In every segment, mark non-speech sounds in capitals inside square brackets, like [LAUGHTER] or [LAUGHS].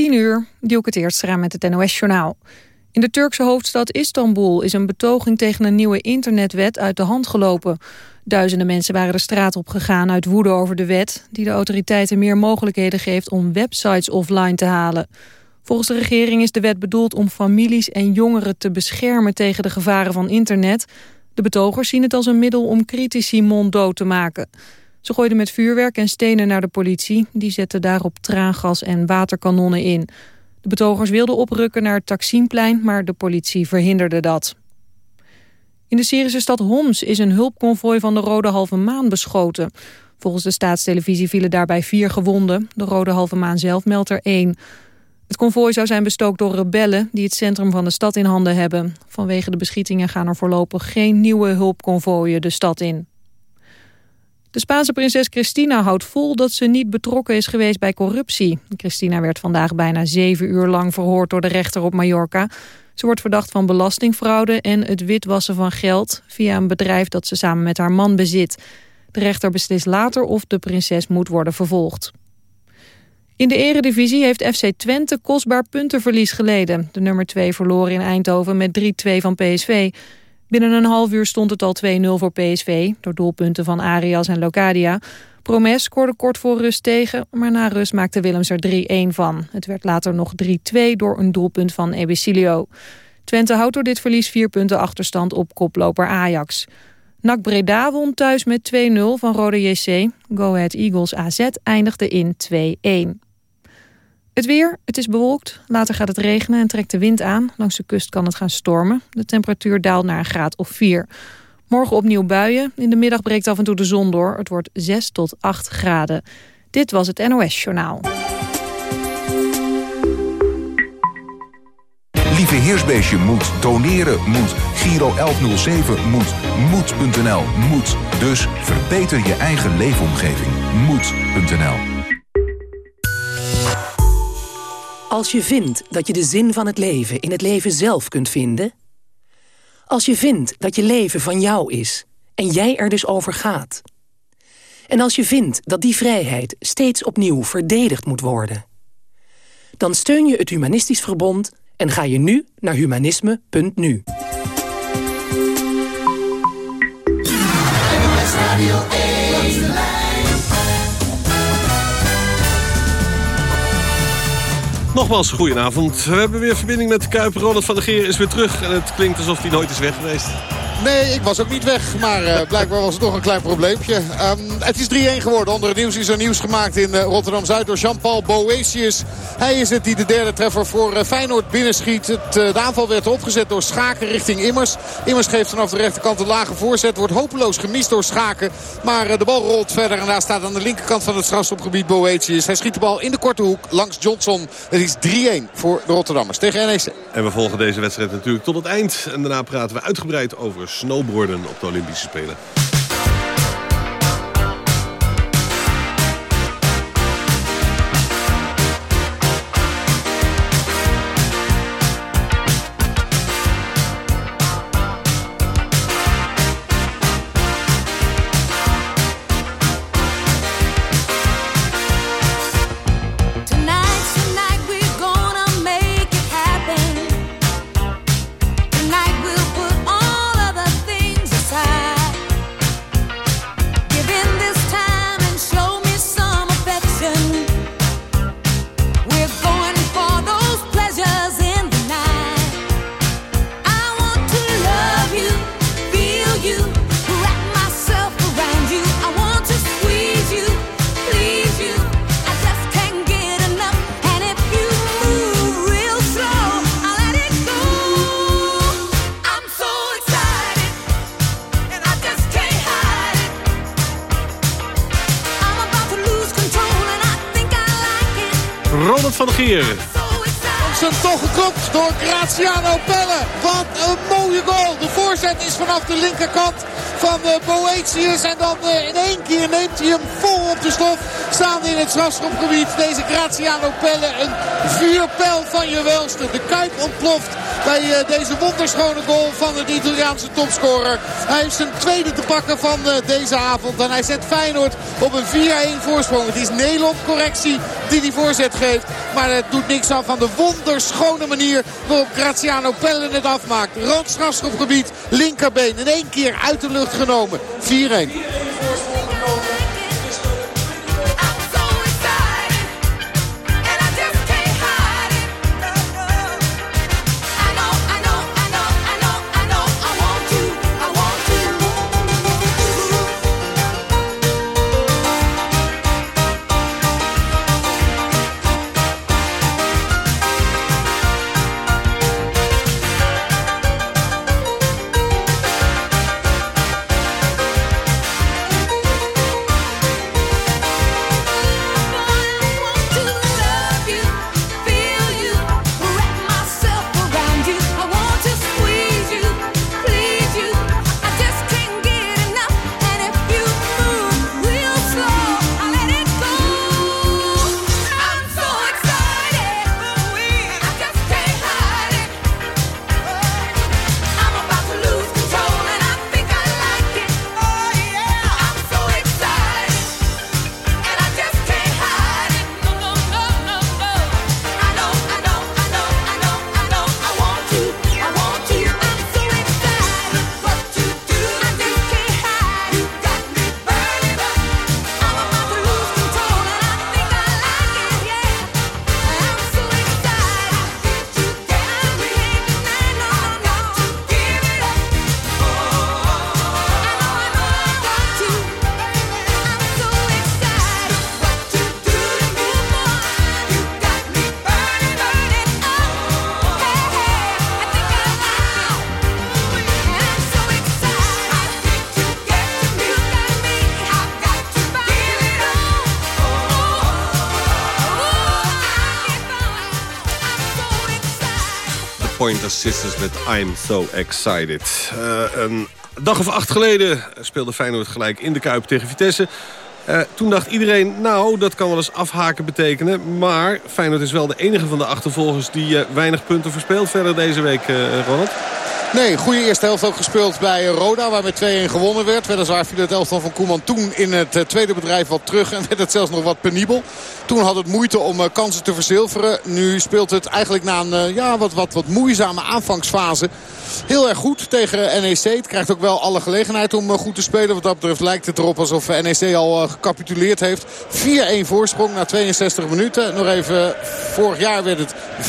10 uur, het eerst raam met het NOS-journaal. In de Turkse hoofdstad Istanbul is een betoging tegen een nieuwe internetwet uit de hand gelopen. Duizenden mensen waren de straat op gegaan uit woede over de wet... die de autoriteiten meer mogelijkheden geeft om websites offline te halen. Volgens de regering is de wet bedoeld om families en jongeren te beschermen... tegen de gevaren van internet. De betogers zien het als een middel om critici monddood te maken... Ze gooiden met vuurwerk en stenen naar de politie. Die zette daarop traangas en waterkanonnen in. De betogers wilden oprukken naar het Taksimplein, maar de politie verhinderde dat. In de Syrische stad Homs is een hulpconvoi van de Rode Halve Maan beschoten. Volgens de staatstelevisie vielen daarbij vier gewonden. De Rode Halve Maan zelf meldt er één. Het konvooi zou zijn bestookt door rebellen die het centrum van de stad in handen hebben. Vanwege de beschietingen gaan er voorlopig geen nieuwe hulpconvooien de stad in. De Spaanse prinses Cristina houdt vol dat ze niet betrokken is geweest bij corruptie. Cristina werd vandaag bijna zeven uur lang verhoord door de rechter op Mallorca. Ze wordt verdacht van belastingfraude en het witwassen van geld... via een bedrijf dat ze samen met haar man bezit. De rechter beslist later of de prinses moet worden vervolgd. In de eredivisie heeft FC Twente kostbaar puntenverlies geleden. De nummer 2 verloor in Eindhoven met 3-2 van PSV. Binnen een half uur stond het al 2-0 voor PSV... door doelpunten van Arias en Locadia. Promes scoorde kort voor rust tegen... maar na rust maakte Willems er 3-1 van. Het werd later nog 3-2 door een doelpunt van Ebicilio. Twente houdt door dit verlies vier punten achterstand op koploper Ajax. NAC Breda won thuis met 2-0 van Rode JC. Go Ahead Eagles AZ eindigde in 2-1. Het weer, het is bewolkt. Later gaat het regenen en trekt de wind aan. Langs de kust kan het gaan stormen. De temperatuur daalt naar een graad of 4. Morgen opnieuw buien. In de middag breekt af en toe de zon door. Het wordt 6 tot 8 graden. Dit was het NOS Journaal. Lieve Heersbeestje moet, doneren moet, Giro 1107 moet, moed.nl moet. Dus verbeter je eigen leefomgeving. Moed.nl Als je vindt dat je de zin van het leven in het leven zelf kunt vinden... als je vindt dat je leven van jou is en jij er dus over gaat... en als je vindt dat die vrijheid steeds opnieuw verdedigd moet worden... dan steun je het Humanistisch Verbond en ga je nu naar humanisme.nu. Nogmaals, goedenavond. We hebben weer verbinding met de Kuip. Ronald van der Geer is weer terug. En het klinkt alsof hij nooit is weg geweest. Nee, ik was ook niet weg. Maar uh, blijkbaar was het nog een klein probleempje. Um, het is 3-1 geworden. Onder het nieuws is er nieuws gemaakt in uh, Rotterdam-Zuid door Jean-Paul Boetius. Hij is het die de derde treffer voor uh, Feyenoord binnenschiet. Het, de aanval werd opgezet door Schaken richting Immers. Immers geeft vanaf de rechterkant een lage voorzet. Wordt hopeloos gemist door Schaken. Maar de bal rolt verder. En daar staat aan de linkerkant van het strafschopgebied Boetius. Hij schiet de bal in de korte hoek langs Johnson. Het is 3-1 voor de Rotterdammers tegen NEC. En we volgen deze wedstrijd natuurlijk tot het eind. En daarna praten we uitgebreid over snowboarden op de Olympische Spelen. Hij hem vol op de stof. Staande in het strafschopgebied. Deze Graziano Pelle. Een vuurpijl van je welste. De Kuip ontploft bij uh, deze wonderschone goal van de Italiaanse topscorer. Hij heeft zijn tweede te pakken van deze avond. En hij zet Feyenoord op een 4-1 voorsprong. Het is Nederland correctie die die voorzet geeft. Maar het doet niks af van de wonderschone manier waarop Graziano Pelle het afmaakt. Randstrafschopgebied, linkerbeen in één keer uit de lucht genomen. 4-1. Pointer Sisters met I'm So Excited. Uh, een dag of acht geleden speelde Feyenoord gelijk in de Kuip tegen Vitesse. Uh, toen dacht iedereen, nou, dat kan wel eens afhaken betekenen. Maar Feyenoord is wel de enige van de achtervolgers die uh, weinig punten verspeelt verder deze week, Ronald. Nee, goede eerste helft ook gespeeld bij Roda. Waar met 2-1 gewonnen werd. Weliswaar viel het elftal van Koeman toen in het tweede bedrijf wat terug. En [LAUGHS] werd het zelfs nog wat penibel. Toen had het moeite om kansen te verzilveren. Nu speelt het eigenlijk na een ja, wat, wat, wat moeizame aanvangsfase heel erg goed tegen NEC. Het krijgt ook wel alle gelegenheid om goed te spelen. Wat dat betreft lijkt het erop alsof NEC al gecapituleerd heeft. 4-1 voorsprong na 62 minuten. Nog even, vorig jaar werd het 5-1.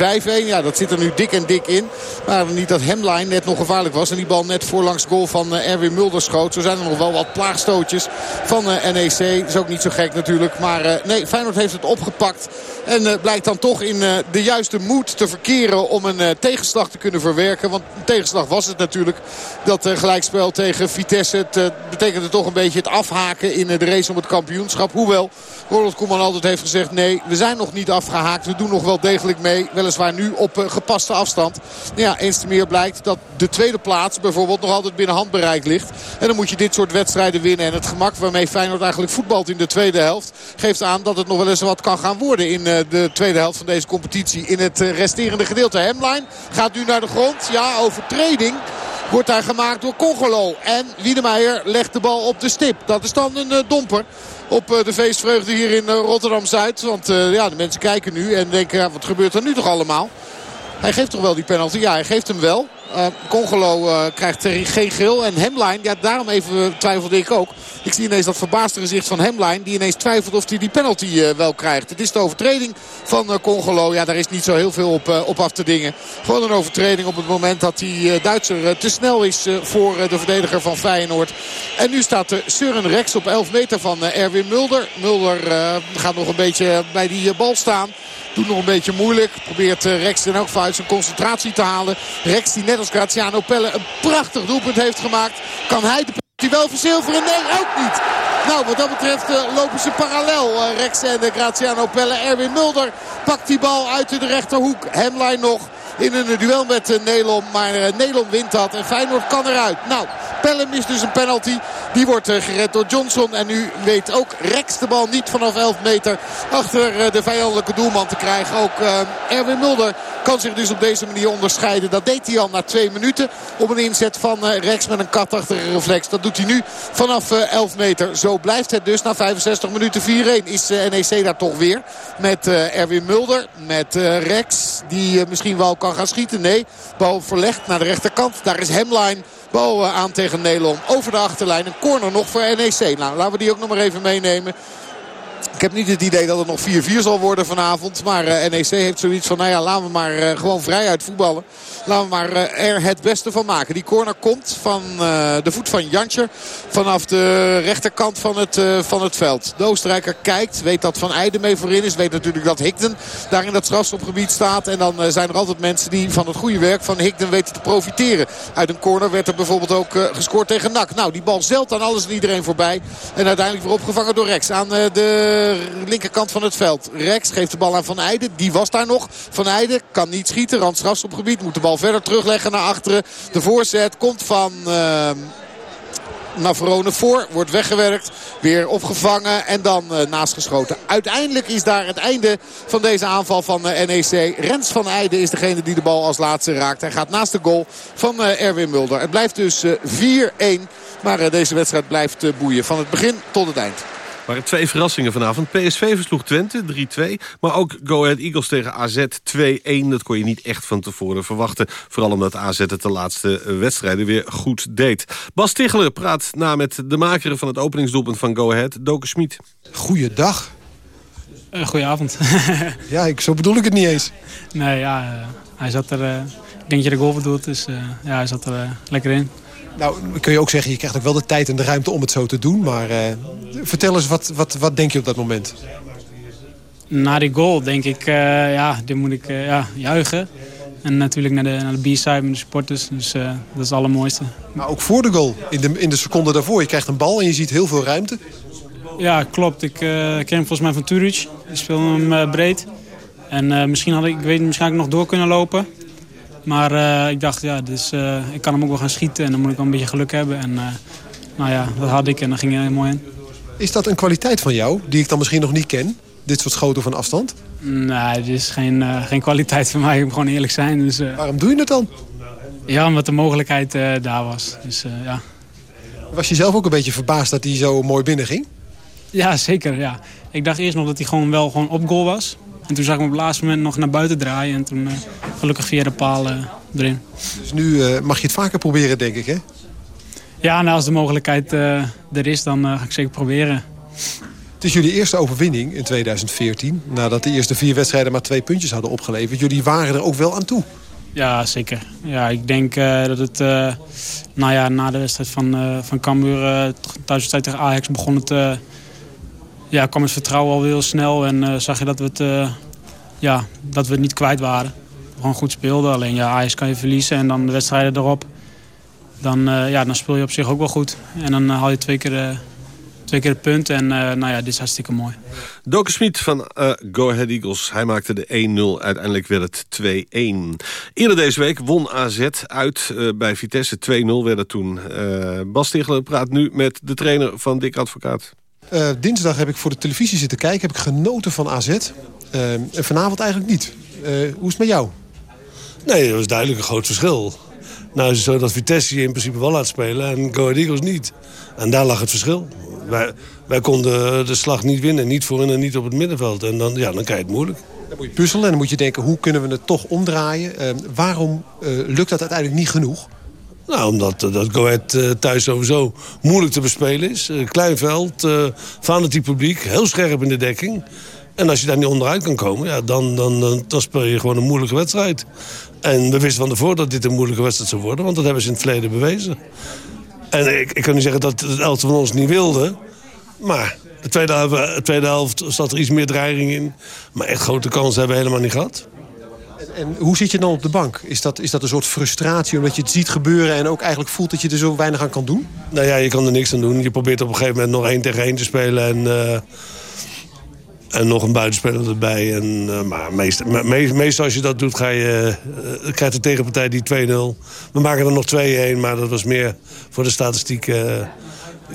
Ja, dat zit er nu dik en dik in. Maar niet dat Hemline net nog gevaarlijk was. En die bal net voorlangs goal van Erwin Mulder schoot. Zo zijn er nog wel wat plaagstootjes van NEC. Dat is ook niet zo gek natuurlijk. Maar nee, Feyenoord heeft het opgepakt. En blijkt dan toch in de juiste moed te verkeren om een tegenslag te kunnen verwerken. Want een tegenslag was het natuurlijk. Dat gelijkspel tegen Vitesse. Het betekende toch een beetje het afhaken in de race om het kampioenschap. Hoewel Ronald Koeman altijd heeft gezegd... nee, we zijn nog niet afgehaakt. We doen nog wel degelijk mee. Weliswaar nu op gepaste afstand. Ja, eens te meer blijkt dat de tweede plaats bijvoorbeeld nog altijd binnen handbereik ligt. En dan moet je dit soort wedstrijden winnen. En het gemak waarmee Feyenoord eigenlijk voetbalt in de tweede helft... geeft aan dat het nog wel eens wat kan gaan worden in de tweede helft van deze competitie. In het resterende gedeelte. Hemline gaat nu naar de grond. Ja, overtreding wordt daar gemaakt door Congolo. En Wiedemeijer legt de bal op de stip. Dat is dan een domper op de feestvreugde hier in Rotterdam-Zuid. Want ja, de mensen kijken nu en denken, wat gebeurt er nu toch allemaal? Hij geeft toch wel die penalty? Ja, hij geeft hem wel. Uh, Congolo uh, krijgt geen geel. En Hemline, ja, daarom even twijfelde ik ook. Ik zie ineens dat verbaasde gezicht van Hemline. Die ineens twijfelt of hij die penalty uh, wel krijgt. Het is de overtreding van Congolo. Ja, daar is niet zo heel veel op, op af te dingen. Gewoon een overtreding op het moment dat die Duitser te snel is voor de verdediger van Feyenoord. En nu staat Søren Rex op 11 meter van Erwin Mulder. Mulder gaat nog een beetje bij die bal staan. Doet nog een beetje moeilijk. Probeert Rex in elk geval zijn concentratie te halen. Rex die net als Graziano Pelle een prachtig doelpunt heeft gemaakt. Kan hij de die wel verzilveren? Nee, ook niet. Nou, wat dat betreft uh, lopen ze parallel. Uh, Rex en uh, Graziano Pelle. Erwin Mulder pakt die bal uit de rechterhoek. Hemline nog in een duel met Nelom. Maar Nelom wint dat en Feyenoord kan eruit. Nou, Pelle mist dus een penalty. Die wordt gered door Johnson. En nu weet ook Rex de bal niet vanaf 11 meter achter de vijandelijke doelman te krijgen. Ook Erwin Mulder kan zich dus op deze manier onderscheiden. Dat deed hij al na twee minuten op een inzet van Rex met een katachtige reflex. Dat doet hij nu vanaf 11 meter. Zo blijft het dus na 65 minuten 4-1. Is NEC daar toch weer met Erwin Mulder. Met Rex die misschien wel kan gaan schieten. Nee, bal verlegd naar de rechterkant. Daar is Hemline. Bal aan tegen Nederland over de achterlijn. Een corner nog voor NEC. Nou, laten we die ook nog maar even meenemen. Ik heb niet het idee dat het nog 4-4 zal worden vanavond. Maar uh, NEC heeft zoiets van, nou ja, laten we maar uh, gewoon vrij uit voetballen. Laten we maar uh, er het beste van maken. Die corner komt van de voet van Jantje. Vanaf de rechterkant van het, van het veld. De Oostenrijker kijkt. Weet dat Van Eijden mee voorin is. Weet natuurlijk dat Higden daar in dat strafstopgebied staat. En dan zijn er altijd mensen die van het goede werk van Higden weten te profiteren. Uit een corner werd er bijvoorbeeld ook gescoord tegen NAC. Nou, die bal zelt aan alles en iedereen voorbij. En uiteindelijk weer opgevangen door Rex aan de linkerkant van het veld. Rex geeft de bal aan Van Eijden. Die was daar nog. Van Eijden kan niet schieten. Randstrafs op gebied. Moet de bal verder terugleggen naar achteren. De voorzet komt van... Uh, Navarone voor. Wordt weggewerkt. Weer opgevangen. En dan uh, naast geschoten. Uiteindelijk is daar het einde van deze aanval van uh, NEC. Rens van Eijden is degene die de bal als laatste raakt. Hij gaat naast de goal van Erwin Mulder. Het blijft dus 4-1. Maar deze wedstrijd blijft boeien. Van het begin tot het eind waren twee verrassingen vanavond. PSV versloeg Twente 3-2. Maar ook Go Ahead Eagles tegen AZ 2-1. Dat kon je niet echt van tevoren verwachten. Vooral omdat AZ het de laatste wedstrijden weer goed deed. Bas Tichler praat na met de maker van het openingsdoelpunt van Go Ahead, Doken Schmid. Goeiedag. Uh, goedenavond. [LAUGHS] ja, ik, zo bedoel ik het niet eens. Nee, ja, uh, hij zat er... Uh, ik denk dat je de goal bedoelt, dus ja, hij zat er lekker in. Nou, kun je ook zeggen, je krijgt ook wel de tijd en de ruimte om het zo te doen. Maar uh, vertel eens, wat, wat, wat denk je op dat moment? Na die goal denk ik, uh, ja, dit moet ik uh, ja, juichen. En natuurlijk naar de, naar de B-side met de supporters. Dus dat is het allermooiste. Maar ook voor de goal, in de, in de seconde daarvoor. Je krijgt een bal en je ziet heel veel ruimte. Ja, klopt. Ik ken hem volgens mij van Turic. Ik speel hem breed. En misschien had ik, ik weet, misschien had ik nog door kunnen lopen. Maar uh, ik dacht, ja, dus, uh, ik kan hem ook wel gaan schieten en dan moet ik wel een beetje geluk hebben. En uh, nou ja, dat had ik en dan ging hij mooi in. Is dat een kwaliteit van jou, die ik dan misschien nog niet ken? Dit soort schoten van afstand? Nee, het is geen, geen kwaliteit van mij, ik moet gewoon eerlijk zijn. Dus, Waarom doe je het dan? Ja, omdat de mogelijkheid daar was. Dus, ja. Was je zelf ook een beetje verbaasd dat hij zo mooi binnenging? Ja, zeker. Ja. Ik dacht eerst nog dat hij gewoon wel gewoon op goal was. En toen zag ik hem op het laatste moment nog naar buiten draaien. En toen uh, gelukkig via de paal uh, erin. Dus nu uh, mag je het vaker proberen, denk ik, hè? Ja, nou, als de mogelijkheid er is, dan ga ik zeker proberen. Het is jullie eerste overwinning in 2014. Nadat de eerste vier wedstrijden maar twee puntjes hadden opgeleverd. Jullie waren er ook wel aan toe. Ja, zeker. Ja, ik denk dat het nou ja, na de wedstrijd van, van Cambuur... thuiswedstrijd tegen Ajax begon het ja, kwam het vertrouwen al heel snel. En uh, zag je dat we, het, uh, ja, dat we niet kwijt waren. Gewoon goed speelden. Alleen ja, Ajax kan je verliezen en dan de wedstrijden erop. Dan, uh, ja, dan speel je op zich ook wel goed. En dan haal je twee keer, twee keer punt. En nou ja, dit is hartstikke mooi. Doken Smit van Go Ahead Eagles. Hij maakte de 1-0. Uiteindelijk werd het 2-1. Eerder deze week won AZ uit bij Vitesse. 2-0 werd het toen. Bas Tichler praat nu met de trainer van Dick Advocaat. Uh, dinsdag heb ik voor de televisie zitten kijken. Heb ik genoten van AZ. Uh, en vanavond eigenlijk niet. Uh, hoe is het met jou? Nee, dat was duidelijk een groot verschil. Nou is het zo dat Vitesse je in principe wel laat spelen en Go Ahead Eagles niet. En daar lag het verschil. Wij, wij konden de slag niet winnen. Niet voorin en niet op het middenveld. En dan, ja, dan krijg je het moeilijk. Dan moet je puzzelen en dan moet je denken, hoe kunnen we het toch omdraaien? waarom lukt dat uiteindelijk niet genoeg? Nou, omdat uh, dat uh, thuis sowieso moeilijk te bespelen is. Uh, klein veld, fanatiek publiek, heel scherp in de dekking. En als je daar niet onderuit kan komen, ja, dan, dan, dan speel je gewoon een moeilijke wedstrijd. En we wisten van tevoren dat dit een moeilijke wedstrijd zou worden. Want dat hebben ze in het verleden bewezen. En ik, ik kan niet zeggen dat het elftal van ons niet wilde. Maar de tweede, helft, de tweede helft zat er iets meer dreiging in. Maar echt grote kansen hebben we helemaal niet gehad. En hoe zit je dan op de bank? Is dat, is dat een soort frustratie omdat je het ziet gebeuren... en ook eigenlijk voelt dat je er zo weinig aan kan doen? Nou ja, je kan er niks aan doen. Je probeert op een gegeven moment nog één tegen één te spelen. En, uh, En nog een buitenspeler erbij. En, maar meest, meestal als je dat doet, ga je, uh, krijgt de tegenpartij die 2-0. We maken er nog 2-1, maar dat was meer voor de statistiek.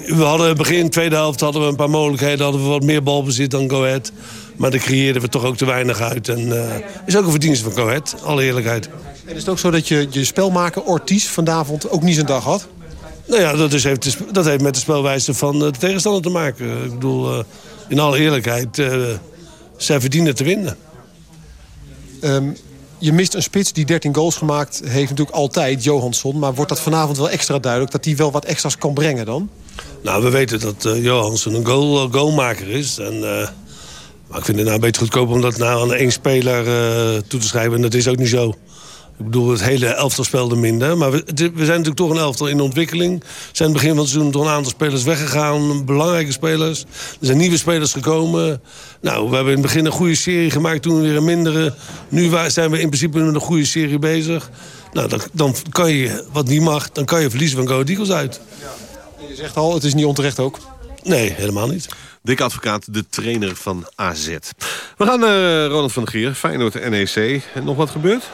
We hadden begin tweede helft hadden we een paar mogelijkheden. Hadden we wat meer balbezit dan Go Ahead. Maar daar creëerden we toch ook te weinig uit. En uh, is ook een verdienste van Go Ahead, alle eerlijkheid. En is het ook zo dat je, je spelmaker Ortiz vanavond ook niet zijn dag had? Nou ja, dat, is, heeft, dat heeft met de spelwijze van de tegenstander te maken. Ik bedoel, uh, in alle eerlijkheid, uh, zij verdienen te winnen. Um, je mist een spits die 13 goals gemaakt heeft natuurlijk altijd, Johansson. Maar wordt dat vanavond wel extra duidelijk dat hij wel wat extra's kan brengen dan? Nou, we weten dat uh, Johansson een goal, goalmaker is. En, maar ik vind het nou beter goedkoop om dat nou aan één speler toe te schrijven. En dat is ook niet zo. Ik bedoel, het hele elftal speelde minder. Maar we, we, zijn natuurlijk toch een elftal in ontwikkeling. Zijn in het begin van het seizoen toch een aantal spelers weggegaan. Belangrijke spelers. Er zijn nieuwe spelers gekomen. Nou, we hebben in het begin een goede serie gemaakt. Toen weer een mindere. Nu zijn we in principe met een goede serie bezig. Nou, dan, dan kan je, wat niet mag, dan kan je verliezen van Go Eagles uit. Je zegt al, het is niet onterecht ook. Nee, helemaal niet. Dick Advocaat, de trainer van AZ. We gaan uh, Ronald van der Gier, Feyenoord NEC. Nog wat gebeurd?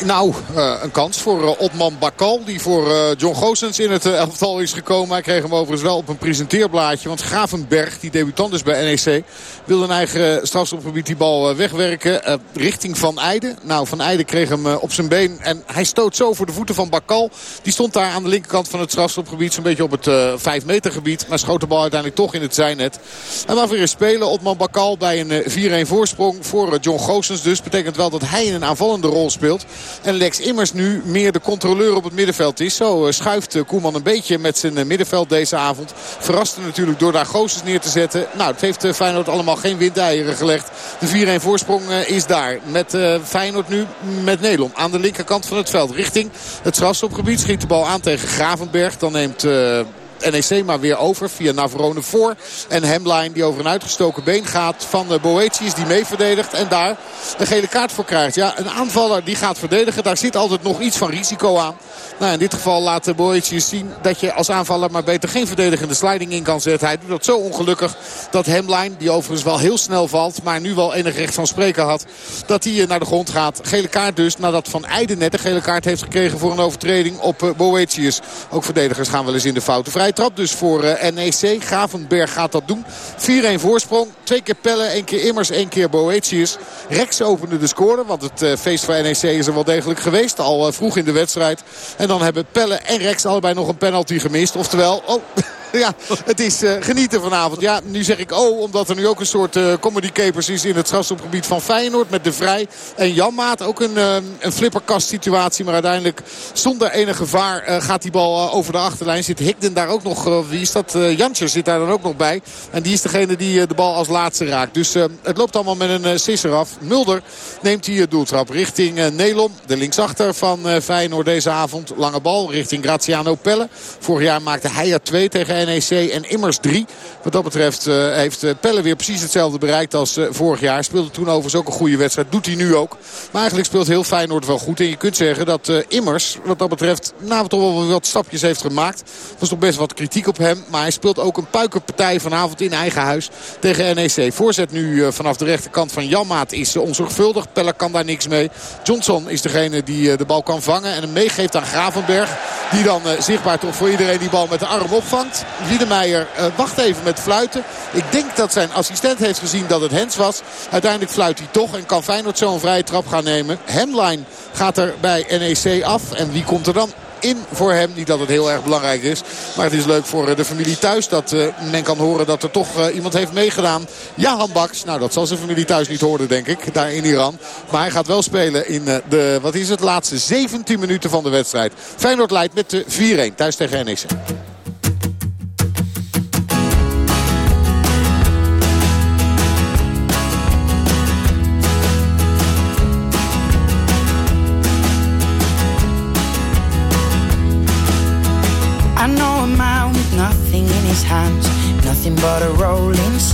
Nou, uh, een kans voor uh, Otman Bakal. Die voor uh, John Goossens in het elftal is gekomen. Hij kreeg hem overigens wel op een presenteerblaadje. Want Gravenberg, die debutant is bij NEC... wilde een eigen strafschopgebied die bal wegwerken. richting Van Eijden. Nou, Van Eijden kreeg hem op zijn been. En hij stoot zo voor de voeten van Bakal. Die stond daar aan de linkerkant van het strafschopgebied. Zo'n beetje op het 5 meter gebied. Maar schoot de bal uiteindelijk toch in het zijnet. En mag weer spelen. Otman Bakal bij een 4-1 voorsprong voor John Goossens. Dus betekent wel dat hij in een aanvallende rol speelt. En Lex Immers nu meer de controleur op het middenveld is. Zo eh, schuift eh, Koeman een beetje met zijn eh, middenveld deze avond. Verraste natuurlijk door daar Goossens neer te zetten. Nou, het heeft Feyenoord allemaal geen windeieren gelegd. De 4-1 voorsprong is daar. Met Feyenoord nu met Nelom aan de linkerkant van het veld. Richting het strafstopgebied schiet de bal aan tegen Gravenberg. Dan neemt... NEC maar weer over via Navarone voor. En Hemline die over een uitgestoken been gaat van Boetius die mee verdedigt. En daar een gele kaart voor krijgt. Ja, een aanvaller die gaat verdedigen. Daar zit altijd nog iets van risico aan. Nou, in dit geval laat Boetius zien dat je als aanvaller maar beter geen verdedigende sliding in kan zetten. Hij doet dat zo ongelukkig dat Hemline, die overigens wel heel snel valt, maar nu wel enig recht van spreken had, dat hij naar de grond gaat. Gele kaart dus nadat Van Eijden net een gele kaart heeft gekregen voor een overtreding op Boetius. Ook verdedigers gaan wel eens in de fouten. Vrij trap dus voor NEC. Gravenberg gaat dat doen. 4-1 voorsprong. Twee keer Pelle, één keer Immers, één keer Boetius. Rex opende de score, want het feest van NEC is er wel degelijk geweest. Al vroeg in de wedstrijd. En dan hebben Pelle en Rex allebei nog een penalty gemist. Oftewel, oh, [LAUGHS] [LAUGHS] ja, het is uh, genieten vanavond. Ja, nu zeg ik oh, omdat er nu ook een soort uh, comedy capers is in het strafstopgebied van Feyenoord. Met De Vrij en Janmaat. Ook een, uh, een flipperkast situatie. Maar uiteindelijk zonder enig gevaar gaat die bal over de achterlijn. Zit Higden daar ook nog, wie is dat? Jantje zit daar dan ook nog bij. En die is degene die de bal als laatste raakt. Dus het loopt allemaal met een sisser af. Mulder neemt die doeltrap richting Nelom. De linksachter van Feyenoord deze avond. Lange bal richting Graziano Pelle. Vorig jaar maakte hij er twee tegen NEC en Immers 3. Wat dat betreft uh, heeft eh, Pelle weer precies hetzelfde bereikt als uh, vorig jaar. Speelde toen overigens ook een goede wedstrijd. Doet hij nu ook. Maar eigenlijk speelt heel Feyenoord wel goed. En je kunt zeggen dat Immers wat dat betreft nou toch wel wat stapjes heeft gemaakt. Er was toch best wat kritiek op hem. Maar hij speelt ook een puikerpartij vanavond in eigen huis tegen NEC. Voorzet nu vanaf de rechterkant van Janmaat is onzorgvuldig. Pelle kan daar niks mee. Johnson is degene die de bal kan vangen. En hem meegeeft aan Gravenberg. Die dan zichtbaar toch voor iedereen die bal met de arm opvangt. Wiedemeijer uh, wacht even met fluiten. Ik denk dat zijn assistent heeft gezien dat het Hens was. Uiteindelijk fluit hij toch en kan Feyenoord zo een vrije trap gaan nemen. Hemline gaat er bij NEC af. En wie komt er dan in voor hem. Niet dat het heel erg belangrijk is. Maar het is leuk voor eh, de familie thuis. Dat uh, men kan horen dat er toch iemand heeft meegedaan. Jahan Baks. Nou dat zal zijn familie thuis niet horen denk ik. Daar in Iran. Maar hij gaat wel spelen in de wat is het laatste 17 minuten van de wedstrijd. Feyenoord leidt met de 4-1 thuis tegen NEC.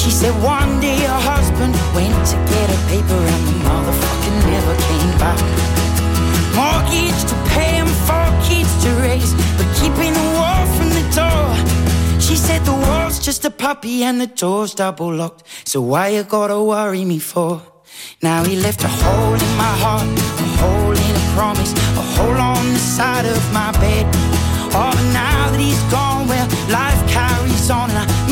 She said one day her husband went to get a paper and the motherfucker never came back. Mortgage to pay and four kids to raise, but keeping the wall from the door. She said the wall's just a puppy and the door's double locked. So why you gotta worry me for? Now he left a hole in my heart, a hole in a promise, a hole on the side of my bed. Oh, but now that he's gone, well, life carries on, and I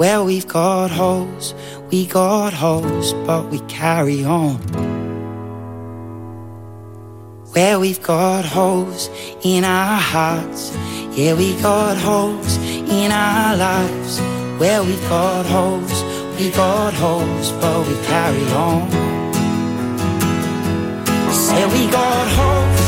Well, we've got holes, we got holes, but we carry on. Well, we've got holes in our hearts. Yeah, we got holes in our lives. Well, we've got holes, we got holes, but we carry on. Say we got holes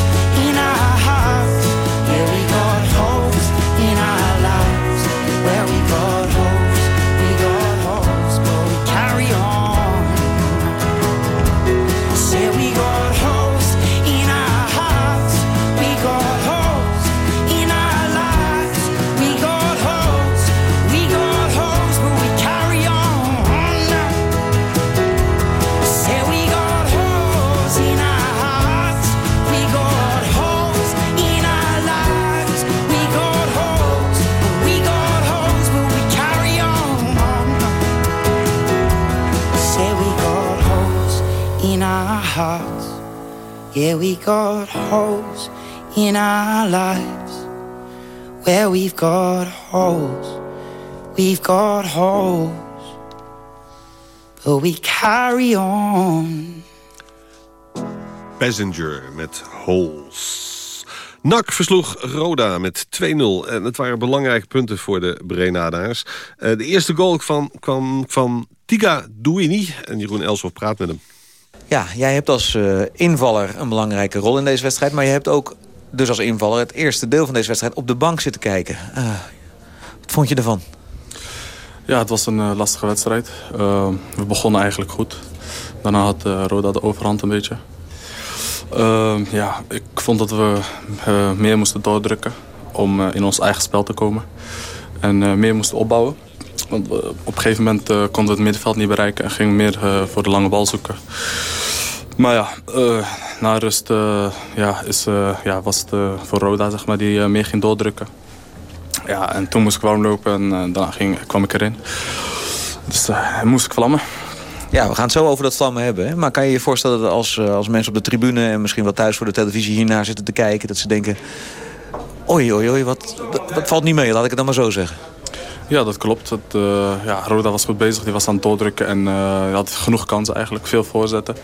Yeah, we got holes in our lives. Where we've got holes, we've got holes, but we carry on. Passenger met Holes. NAC versloeg Roda met 2-0. En het waren belangrijke punten voor de Brenadaars. Eh, de eerste goal kwam, kwam van Tiga Douini. En Jeroen Elshoff praat met hem. Ja, jij hebt als eh, invaller een belangrijke rol in deze wedstrijd. Maar je hebt ook dus als invaller het eerste deel van deze wedstrijd op de bank zitten kijken. Eh, wat vond je ervan? Ja, het was een eh, lastige wedstrijd. We begonnen eigenlijk goed. Daarna had Roda de overhand een beetje. Ja, ik vond dat we meer moesten doordrukken om in ons eigen spel te komen. En meer moesten opbouwen. Want op een gegeven moment konden we het middenveld niet bereiken en gingen meer voor de lange bal zoeken. Maar ja, na rust ja, is, ja, was het voor Roda zeg maar, die meer ging doordrukken. Ja, en toen moest ik warm lopen en uh, daarna ging, kwam ik erin. Dus uh, moest ik vlammen. Ja, we gaan het zo over dat vlammen hebben. Hè? Maar kan je je voorstellen dat als, als mensen op de tribune... en misschien wel thuis voor de televisie hiernaar zitten te kijken... dat ze denken, oei, oei, oei, wat, dat valt niet mee, laat ik het dan maar zo zeggen. Ja, dat klopt. Het, uh, ja, Roda was goed bezig, die was aan het doordrukken... en had genoeg kansen eigenlijk, veel voorzetten.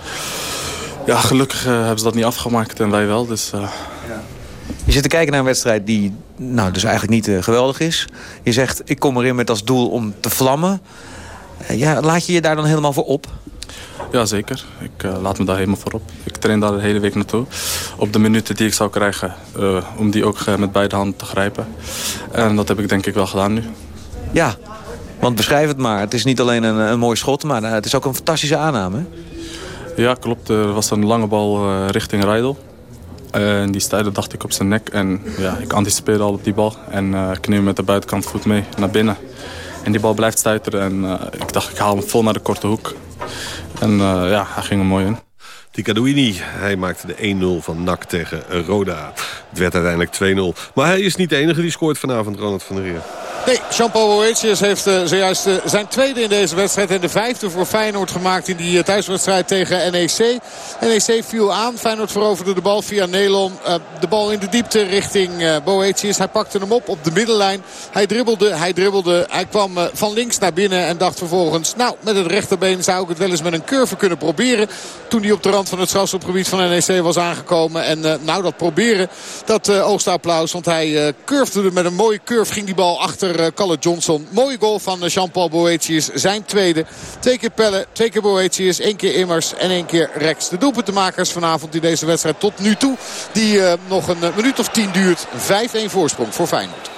Ja, gelukkig hebben ze dat niet afgemaakt en wij wel, dus... Ja. Je zit te kijken naar een wedstrijd die nou, dus eigenlijk niet geweldig is. Je zegt, ik kom erin met als doel om te vlammen. Ja, laat je je daar dan helemaal voor op? Ja, zeker. Ik uh, laat me daar helemaal voor op. Ik train daar de hele week naartoe. Op de minuten die ik zou krijgen, om die ook met beide handen te grijpen. En dat heb ik denk ik wel gedaan nu. Ja, want beschrijf het maar. Het is niet alleen een, een mooi schot, maar het is ook een fantastische aanname. Ja, klopt. Er was een lange bal richting Rijdel. En die stuitte dacht ik op zijn nek. En ja, ik anticipeerde al op die bal. En uh, met de buitenkant voet mee naar binnen. En die bal blijft stuiteren. En uh, ik dacht, ik haal hem vol naar de korte hoek. En uh, ja, hij ging er mooi in. Tikadouini, hij maakte de 1-0 van NAC tegen Roda. Het werd uiteindelijk 2-0. Maar hij is niet de enige die scoort vanavond, Ronald van der Heer. Nee, Jean-Paul Boetius heeft uh, zojuist uh, zijn tweede in deze wedstrijd. En de vijfde voor Feyenoord gemaakt in die uh, thuiswedstrijd tegen NEC. NEC viel aan. Feyenoord veroverde de bal via Nelon. de bal in de diepte richting Boetius. Hij pakte hem op op de middenlijn. Hij dribbelde, hij dribbelde. Hij kwam van links naar binnen en dacht vervolgens... nou, met het rechterbeen zou ik het wel eens met een curve kunnen proberen. Toen hij op de rand van het strafschopgebied van NEC was aangekomen. En nou, dat proberen, dat oogst applaus. Want hij curvede met een mooie curve. Ging die bal achter uh, Calle Johnson. Mooie goal van uh, Jean-Paul Boetius. Zijn tweede. Twee keer Pelle, twee keer Boetius, één keer Immers en één keer Rex. De doelpuntenmakers vanavond in deze wedstrijd tot nu toe. Die uh, nog een minuut of tien duurt. 5-1 voorsprong voor Feyenoord.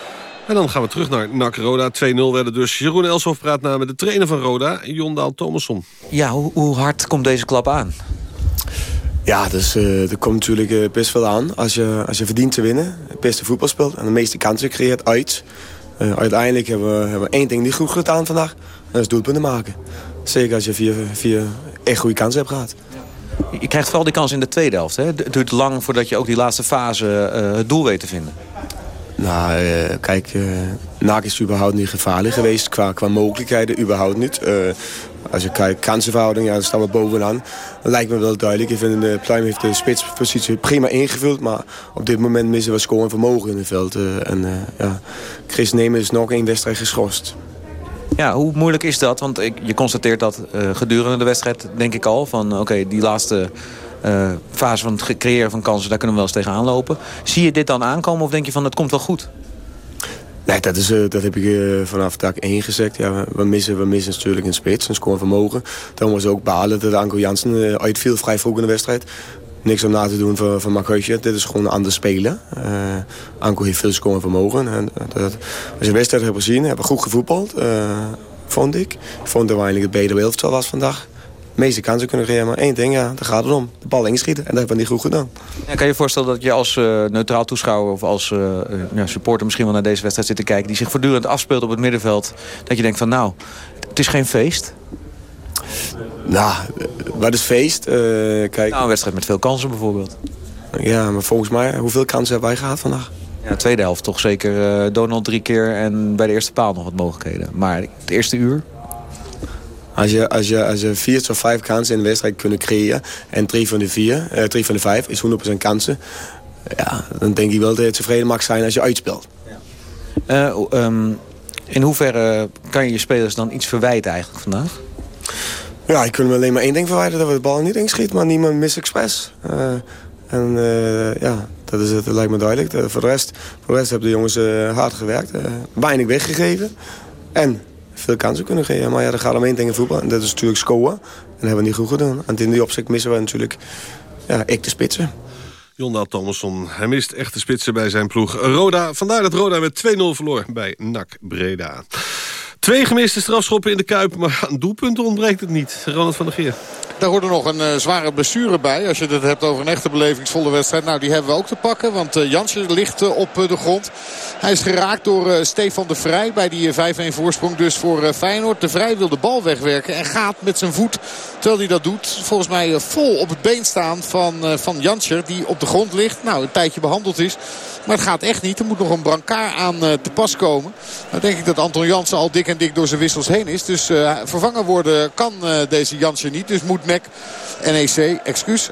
En dan gaan we terug naar NAC Roda. 2-0 werden dus. Jeroen Elshoff praat na met de trainer van Roda, Jondaal Thomasson. Ja, hoe, hoe hard komt deze klap aan? Ja, dus, uh, er komt natuurlijk uh, best wel aan. Als je, als je verdient te winnen, het beste voetbal speelt... en de meeste kansen creëert uit... Uh, uiteindelijk hebben we, hebben we één ding niet goed gedaan vandaag. Dat is doelpunten maken. Zeker als je vier, vier echt goede kansen hebt gehad. Je krijgt vooral die kans in de tweede helft. Hè? Het duurt lang voordat je ook die laatste fase het doel weet te vinden. Nou, kijk, NAC is überhaupt niet gevaarlijk geweest qua, qua mogelijkheden, überhaupt niet. Als je kijkt, kansenverhouding, ja, dan staan we bovenaan. Dat lijkt me wel duidelijk. Ik vind de Pluim heeft de spitspositie prima ingevuld. Maar op dit moment missen we scoren vermogen in het veld. Uh, en uh, ja, Chris Nemen is nog één wedstrijd geschorst. Ja, hoe moeilijk is dat? Want ik, je constateert dat uh, gedurende de wedstrijd, denk ik al... van oké, die laatste fase van het creëren van kansen... daar kunnen we wel eens tegenaan lopen. Zie je dit dan aankomen of denk je van het komt wel goed? Nee, dat, is, uh, dat heb ik uh, vanaf dag 1 gezegd. Ja, we, missen, we missen natuurlijk een spits, een scorevermogen. Dan was ook balen dat Anko Jansen uh, uitviel vrij vroeg in de wedstrijd. Niks om na te doen van, van Mark Heusje. Dit is gewoon een ander spelen. Anko heeft veel scorevermogen. En, dat, als je wedstrijd hebt gezien, hebben goed gevoetbald. vond ik. Ik vond dat we eigenlijk het elftal was vandaag meeste kansen kunnen geven. Maar één ding, ja, daar gaat het om. De bal inschieten. En dat hebben we niet goed gedaan. Ja, kan je je voorstellen dat je als uh, neutraal toeschouwer... of als uh, ja, supporter misschien wel naar deze wedstrijd zit te kijken... die zich voortdurend afspeelt op het middenveld... dat je denkt van nou, het is geen feest? Nou, wat is feest? Uh, kijk... Nou, een wedstrijd met veel kansen bijvoorbeeld. Ja, maar volgens mij, hoeveel kansen hebben wij gehad vandaag? Ja, de tweede helft toch zeker Donald drie keer en bij de eerste paal nog wat mogelijkheden. Maar het eerste uur... Als je, als je, als je vier tot vijf kansen in de wedstrijd kunnen creëren... en drie van de, vier, eh, drie van de vijf is 100% kansen... Ja, dan denk ik wel dat je tevreden mag zijn als je uitspeelt. Ja. Uh, um, in hoeverre kan je je spelers dan iets verwijten eigenlijk vandaag? Ja, ik kan me alleen maar één ding verwijten. Dat we de bal niet inschieten, maar niemand mis expres. Uh, en uh, ja, dat, is het, dat lijkt me duidelijk. voor, de rest, voor de rest hebben de jongens hard gewerkt. weinig weggegeven. En veel kansen kunnen geven. Maar ja, dat gaat om één ding in voetbal. En dat is natuurlijk scoren. En dat hebben we niet goed gedaan. En in die opzicht missen we natuurlijk ja, ik de spitsen. Jondaal Thomasson, hij mist echte spitsen bij zijn ploeg Roda. Vandaar dat Roda met 2-0 verloor bij NAC Breda. Twee gemiste strafschoppen in de Kuip, maar aan doelpunten ontbreekt het niet. Ronald van der Geer. Daar hoort er nog een uh, zware blessure bij. Als je het hebt over een echte belevingsvolle wedstrijd. Nou, die hebben we ook te pakken. Want uh, ligt uh, op de grond. Hij is geraakt door Stefan de Vrij bij die 5-1 voorsprong. Dus voor Feyenoord. De Vrij wil de bal wegwerken. En gaat met zijn voet, terwijl hij dat doet... volgens mij vol op het been staan van, van Jansje. Die op de grond ligt. Nou, een tijdje behandeld is. Maar het gaat echt niet. Er moet nog een brancard aan te pas komen. Dan denk ik dat Anton Jansen al dik en dik door zijn wissels heen is. Dus vervangen worden kan deze Jansje niet. Dus moet NEC, excuus.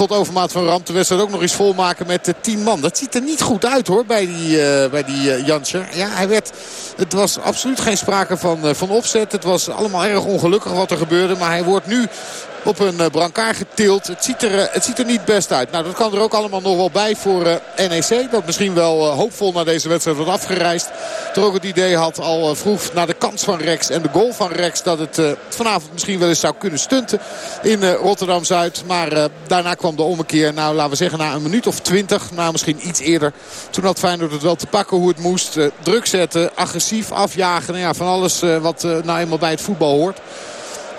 Uh, tot overmaat van ramp de wedstrijd ook nog eens volmaken met uh, 10 man. Dat ziet er niet goed uit hoor bij die, uh, bij die uh. Ja, hij werd, het was absoluut geen sprake van, van opzet. Het was allemaal erg ongelukkig wat er gebeurde. Maar hij wordt nu op een uh, brancard getild. Het ziet, er, uh, het ziet er niet best uit. Nou, dat kan er ook allemaal nog wel bij voor uh, NEC. Dat misschien wel hoopvol naar deze wedstrijd wordt afgereisd. Toch het idee had al vroeg naar de kans van Rex en de goal van Rex... dat het vanavond misschien wel eens zou kunnen stunten in Rotterdam-Zuid. Maar daarna kwam de ommekeer. Nou, laten we zeggen na een minuut of twintig. Nou, misschien iets eerder. Toen had Feyenoord het wel te pakken hoe het moest. druk zetten, agressief afjagen. Nou ja, van alles wat nou eenmaal bij het voetbal hoort.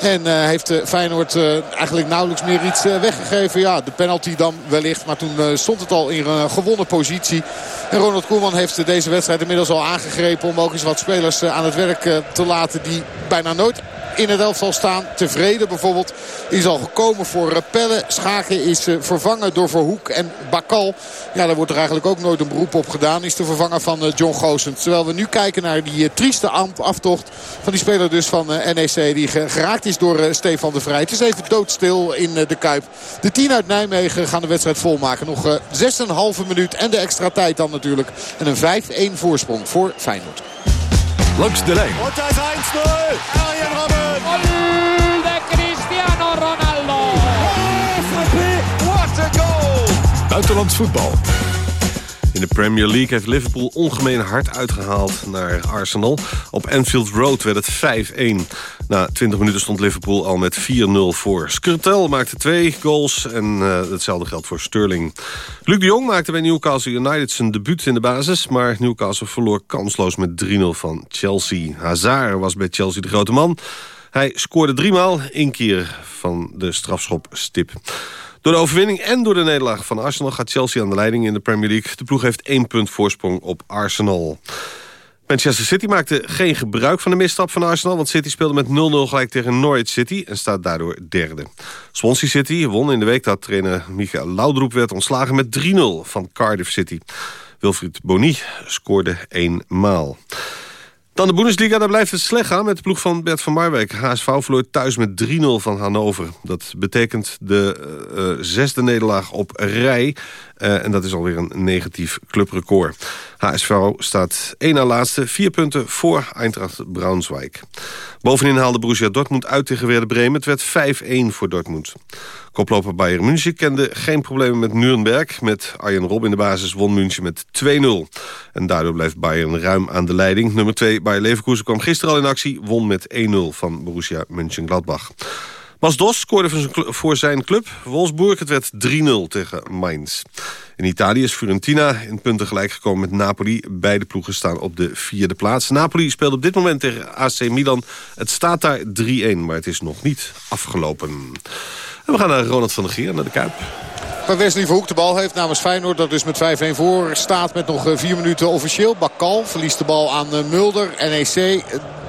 En uh, heeft uh, Feyenoord uh, eigenlijk nauwelijks meer iets weggegeven. Ja, de penalty dan wellicht. Maar toen stond het al in een gewonnen positie. En Ronald Koeman heeft deze wedstrijd inmiddels al aangegrepen... om ook eens wat spelers aan het werk te laten die bijna nooit in het elftal staan. Tevreden bijvoorbeeld is al gekomen voor Pelle. Schaken is vervangen door Verhoek en Bakal. Ja, daar wordt er eigenlijk ook nooit een beroep op gedaan. Is de vervanger van John Goossens. Terwijl we nu kijken naar die trieste aftocht van die speler dus van NEC. Die geraakt is door Stefan de Vrij. Het is even doodstil in de Kuip. De 10 uit Nijmegen gaan de wedstrijd volmaken. Nog 6,5 minuut en de extra tijd dan natuurlijk. En een 5-1 voorsprong voor Feyenoord. Langs de lijn. Is 1-0. Arjen Robben. Gol de Cristiano Ronaldo. Oh, what a goal. Buitenlands voetbal. In de Premier League heeft Liverpool ongemeen hard uitgehaald naar Arsenal. Op Anfield Road werd het 5-1. Na 20 minuten stond Liverpool al met 4-0 voor. Skrtel maakte twee goals en uh, hetzelfde geldt voor Sterling. Luc de Jong maakte bij Newcastle United zijn debuut in de basis... maar Newcastle verloor kansloos met 3-0 van Chelsea. Hazard was bij Chelsea de grote man... Hij scoorde driemaal, één keer van de strafschopstip. Door de overwinning en door de nederlaag van Arsenal... gaat Chelsea aan de leiding in de Premier League. De ploeg heeft één punt voorsprong op Arsenal. Manchester City maakte geen gebruik van de misstap van Arsenal... want City speelde met 0-0 gelijk tegen Norwich City... en staat daardoor derde. Swansea City won in de week dat trainer Michael Laudroep werd ontslagen... met 3-0 van Cardiff City. Wilfried Boni scoorde één maal. Dan de Bundesliga, daar blijft het slecht gaan met de ploeg van Bert van Marwijk. HSV verloor thuis met 3-0 van Hannover. Dat betekent de uh, zesde nederlaag op rij. Uh, en dat is alweer een negatief clubrecord. HSV staat één na laatste, vier punten voor Eintracht Braunschweig. Bovenin haalde Borussia Dortmund uit tegen Werder Bremen. Het werd 5-1 voor Dortmund. Koploper Bayern München kende geen problemen met Nuremberg. Met Arjen Rob in de basis won München met 2-0. En daardoor blijft Bayern ruim aan de leiding. Nummer 2 Bayer Leverkusen kwam gisteren al in actie. Won met 1-0 van Borussia Mönchengladbach. Bas Dos scoorde voor zijn club Wolfsburg. Het werd 3-0 tegen Mainz. In Italië is Fiorentina in punten gelijk gekomen met Napoli. Beide ploegen staan op de vierde plaats. Napoli speelt op dit moment tegen AC Milan. Het staat daar 3-1, maar het is nog niet afgelopen. En we gaan naar Ronald van der Geer, naar de Kuip. Waar Wesley Verhoek de bal heeft namens Feyenoord. Dat dus met 5-1 voor staat met nog 4 minuten officieel. Bakal verliest de bal aan Mulder. NEC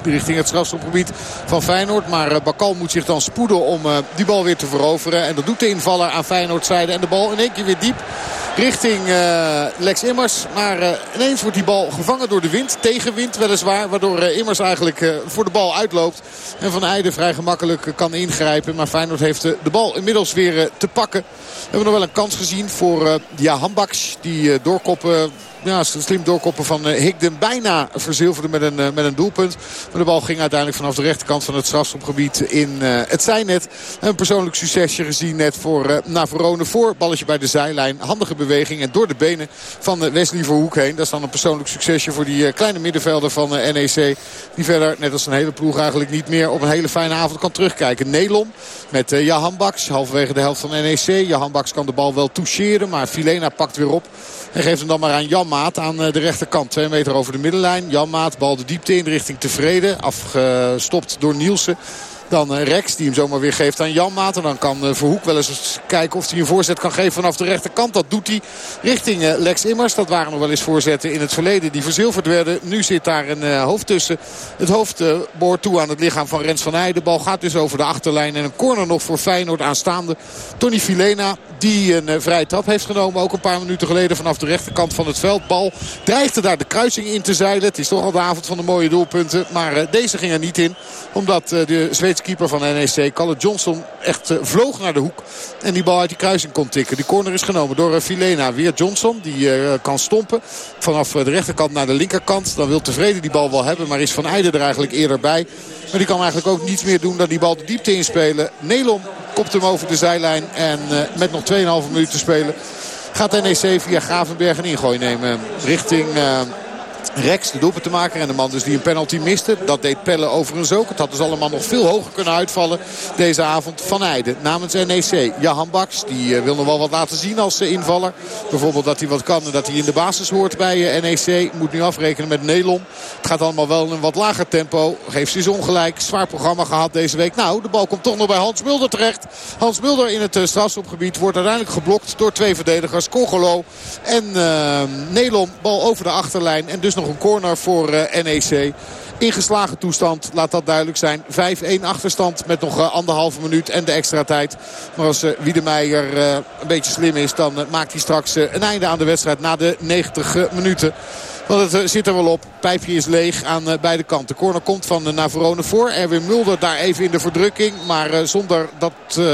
richting het strafschopgebied van Feyenoord. Maar Bakal moet zich dan spoeden om die bal weer te veroveren. En dat doet de invaller aan Feyenoord zijde. En de bal in één keer weer diep richting uh, Lex Immers. Maar ineens wordt die bal gevangen door de wind. Tegenwind weliswaar. Waardoor Immers eigenlijk voor de bal uitloopt. En Van Eijden vrij gemakkelijk kan ingrijpen. Maar Feyenoord heeft de bal inmiddels weer te pakken. We hebben nog wel een kans gezien voor ja, Hambaks. Die doorkoppen ja, slim doorkoppen van uh, Higden bijna verzilverde met een, uh, met een doelpunt. Maar de bal ging uiteindelijk vanaf de rechterkant van het strafschopgebied in uh, het zijnet. Een persoonlijk succesje gezien net voor Navarone voor. Balletje bij de zijlijn. Handige beweging en door de benen van Wesley Verhoek heen. Dat is dan een persoonlijk succesje voor die kleine middenvelder van NEC. Die verder, net als een hele ploeg eigenlijk niet meer op een hele fijne avond kan terugkijken. Nelom met Jahan Baks. Halverwege de helft van NEC. Jahan Baks kan de bal wel toucheren. Maar Filena pakt weer op. En geeft hem dan maar aan Jan Maat aan de rechterkant. Twee meter over de middenlijn. Jan Maat bal de diepte in richting tevreden. Afgestopt door Nielsen. Dan eh, Rex die hem zomaar weer geeft aan Jan Maat. En dan kan eh, Verhoek wel eens kijken of hij een voorzet kan geven vanaf de rechterkant. Dat doet hij richting eh, Lex Immers. Dat waren nog wel eens voorzetten in het verleden die verzilverd werden. Nu zit daar een hoofd tussen. Het hoofd boort toe aan het lichaam van Rens van Heijden. De bal gaat dus over de achterlijn. En een corner nog voor Feyenoord aanstaande. Tony Filena die een vrije trap heeft genomen. Ook een paar minuten geleden vanaf de rechterkant van het veld. Bal dreigde daar de kruising in te zeilen. Het is toch al de avond van de mooie doelpunten. Maar deze ging er niet in. Omdat de Zweedse keeper van NEC, Calle Johnson, echt uh, vloog naar de hoek. En die bal uit die kruising kon tikken. Die corner is genomen door uh, Filena. Weer Johnson, die uh, kan stompen. Vanaf de rechterkant naar de linkerkant. Dan wil tevreden die bal wel hebben, maar is Van Eijden er eigenlijk eerder bij. Maar die kan eigenlijk ook niets meer doen dan die bal de diepte inspelen. Nelom kopt hem over de zijlijn. En met nog 2,5 minuten te spelen gaat NEC via Gravenberg een ingooi nemen. Richting Rex de doelpunt te maken. En de man dus die een penalty miste. Dat deed Pelle overigens ook. Het had dus allemaal nog veel hoger kunnen uitvallen deze avond. Van Eijden namens NEC. Jahan Baks die uh, wil nog wel wat laten zien als uh, invaller. Bijvoorbeeld dat hij wat kan en dat hij in de basis hoort bij uh, eh, NEC. Moet nu afrekenen met Nelon. Het gaat allemaal wel in een wat lager tempo. Geeft ze ongelijk. Zwaar programma gehad deze week. Nou, de bal komt toch nog bij Hans Mulder terecht. Hans Mulder in het strafschopgebied wordt uiteindelijk geblokt door twee verdedigers. Congolo en Nelon. Bal over de achterlijn. En dus nog een corner voor NEC. ingeslagen toestand. Laat dat duidelijk zijn. 5-1 achterstand met nog anderhalve minuut en de extra tijd. Maar als Wiedemeijer een beetje slim is, dan maakt hij straks een einde aan de wedstrijd na de 90 minuten. Het zit er wel op. Pijpje is leeg aan beide kanten. Corner komt van Navarone voor. Erwin Mulder daar even in de verdrukking. Maar zonder dat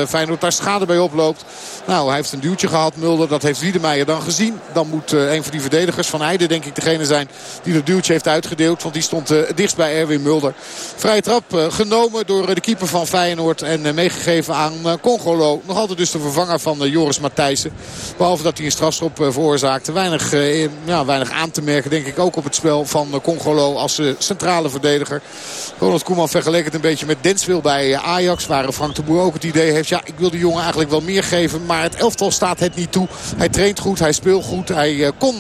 Feyenoord daar schade bij oploopt. Nou, hij heeft een duwtje gehad, Mulder. Dat heeft Wiedemeijer dan gezien. Dan moet een van die verdedigers van Heide denk ik degene zijn die dat duwtje heeft uitgedeeld. Want die stond dichtst bij Erwin Mulder. Vrije trap genomen door de keeper van Feyenoord. En meegegeven aan Congolo. Nog altijd dus de vervanger van Joris Matthijssen. Behalve dat hij een strafschop veroorzaakte. Weinig, ja, weinig aan te merken denk ik ook op het spel van Congolo als centrale verdediger. Ronald Koeman vergeleek het een beetje met Denswil bij Ajax. Waar Frank de Boer ook het idee heeft. Ja, ik wil de jongen eigenlijk wel meer geven. Maar het elftal staat het niet toe. Hij traint goed, hij speelt goed. Hij kon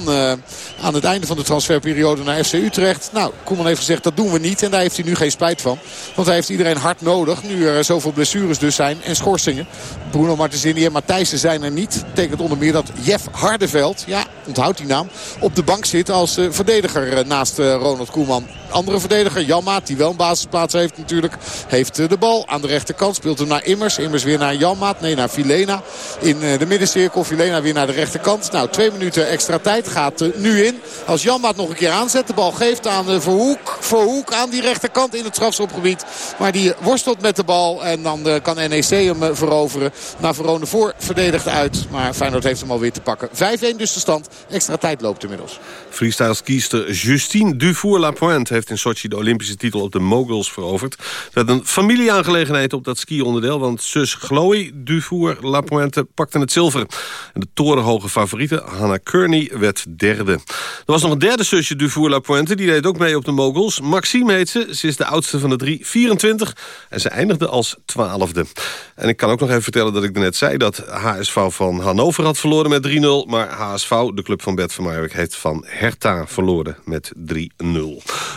aan het einde van de transferperiode naar FC Utrecht. Nou, Koeman heeft gezegd dat doen we niet. En daar heeft hij nu geen spijt van. Want hij heeft iedereen hard nodig. Nu er zoveel blessures dus zijn en schorsingen. Bruno Martensini en Matthijssen zijn er niet. Dat betekent onder meer dat Jeff Hardeveld, ja, onthoud die naam, op de bank zit als verdediger naast Ronald Koeman. Andere verdediger, Janmaat, die wel een basisplaats heeft natuurlijk. Heeft de bal aan de rechterkant. Speelt hem naar Immers. Immers weer naar Janmaat. Nee, naar Filena. In de middencirkel. Filena weer naar de rechterkant. Nou, twee minuten extra tijd gaat nu in. Als Janmaat nog een keer aanzet. De bal geeft aan Verhoek. Verhoek aan die rechterkant in het strafschopgebied. Maar die worstelt met de bal. En dan kan NEC hem veroveren. Naar Verone voor verdedigd uit. Maar Feyenoord heeft hem alweer te pakken. 5-1 dus de stand. Extra tijd loopt inmiddels. Freestyle skiester Justine Dufour-Lapointe heeft in Sochi de Olympische titel op de moguls veroverd. Dat een familieaangelegenheid op dat ski-onderdeel... want zus Chloe Dufour-Lapointe pakte het zilver. En de torenhoge favoriete Hannah Kearney werd derde. Er was nog een derde zusje Dufour-Lapointe, die deed ook mee op de moguls. Maxime heet ze, ze is de oudste van de drie, 24... en ze eindigde als twaalfde. En ik kan ook nog even vertellen dat ik net zei... dat HSV van Hannover had verloren met 3-0... maar HSV, de club van Bert van Marwijk, heeft van Hertha verloren met 3-0.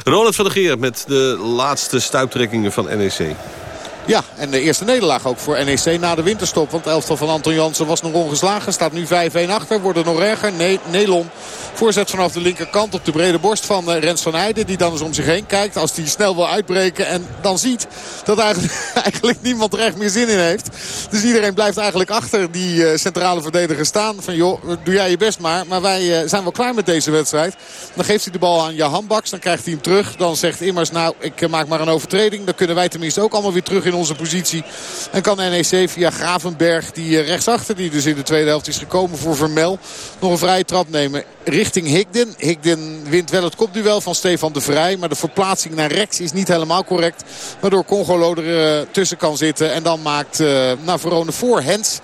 Ronald van der Geer met de laatste stuiptrekkingen van NEC. Ja, en de eerste nederlaag ook voor NEC na de winterstop. Want het elftal van Anton Jansen was nog ongeslagen. Staat nu 5-1 achter. Wordt het nog erger. Nee, Nelon voorzet vanaf de linkerkant op de brede borst van uh, Rens van Heijden. Die dan eens om zich heen kijkt. Als hij snel wil uitbreken. En dan ziet dat eigenlijk, [LAUGHS] eigenlijk niemand er echt meer zin in heeft. Dus iedereen blijft eigenlijk achter die uh, centrale verdediger staan. Van joh, doe jij je best maar. Maar wij uh, zijn wel klaar met deze wedstrijd. Dan geeft hij de bal aan Jahan Baks. Dan krijgt hij hem terug. Dan zegt Immers nou ik maak maar een overtreding. Dan kunnen wij tenminste ook allemaal weer terug in in onze positie. En kan NEC via Gravenberg, die eh, rechtsachter, die dus in de tweede helft is gekomen voor Vermel, nog een vrije trap nemen richting Higden. Higden wint wel het kopduel van Stefan de Vrij. Maar de verplaatsing naar rechts is niet helemaal correct. Waardoor Congolo er uh, tussen kan zitten. En dan maakt uh, Navarone voor Hens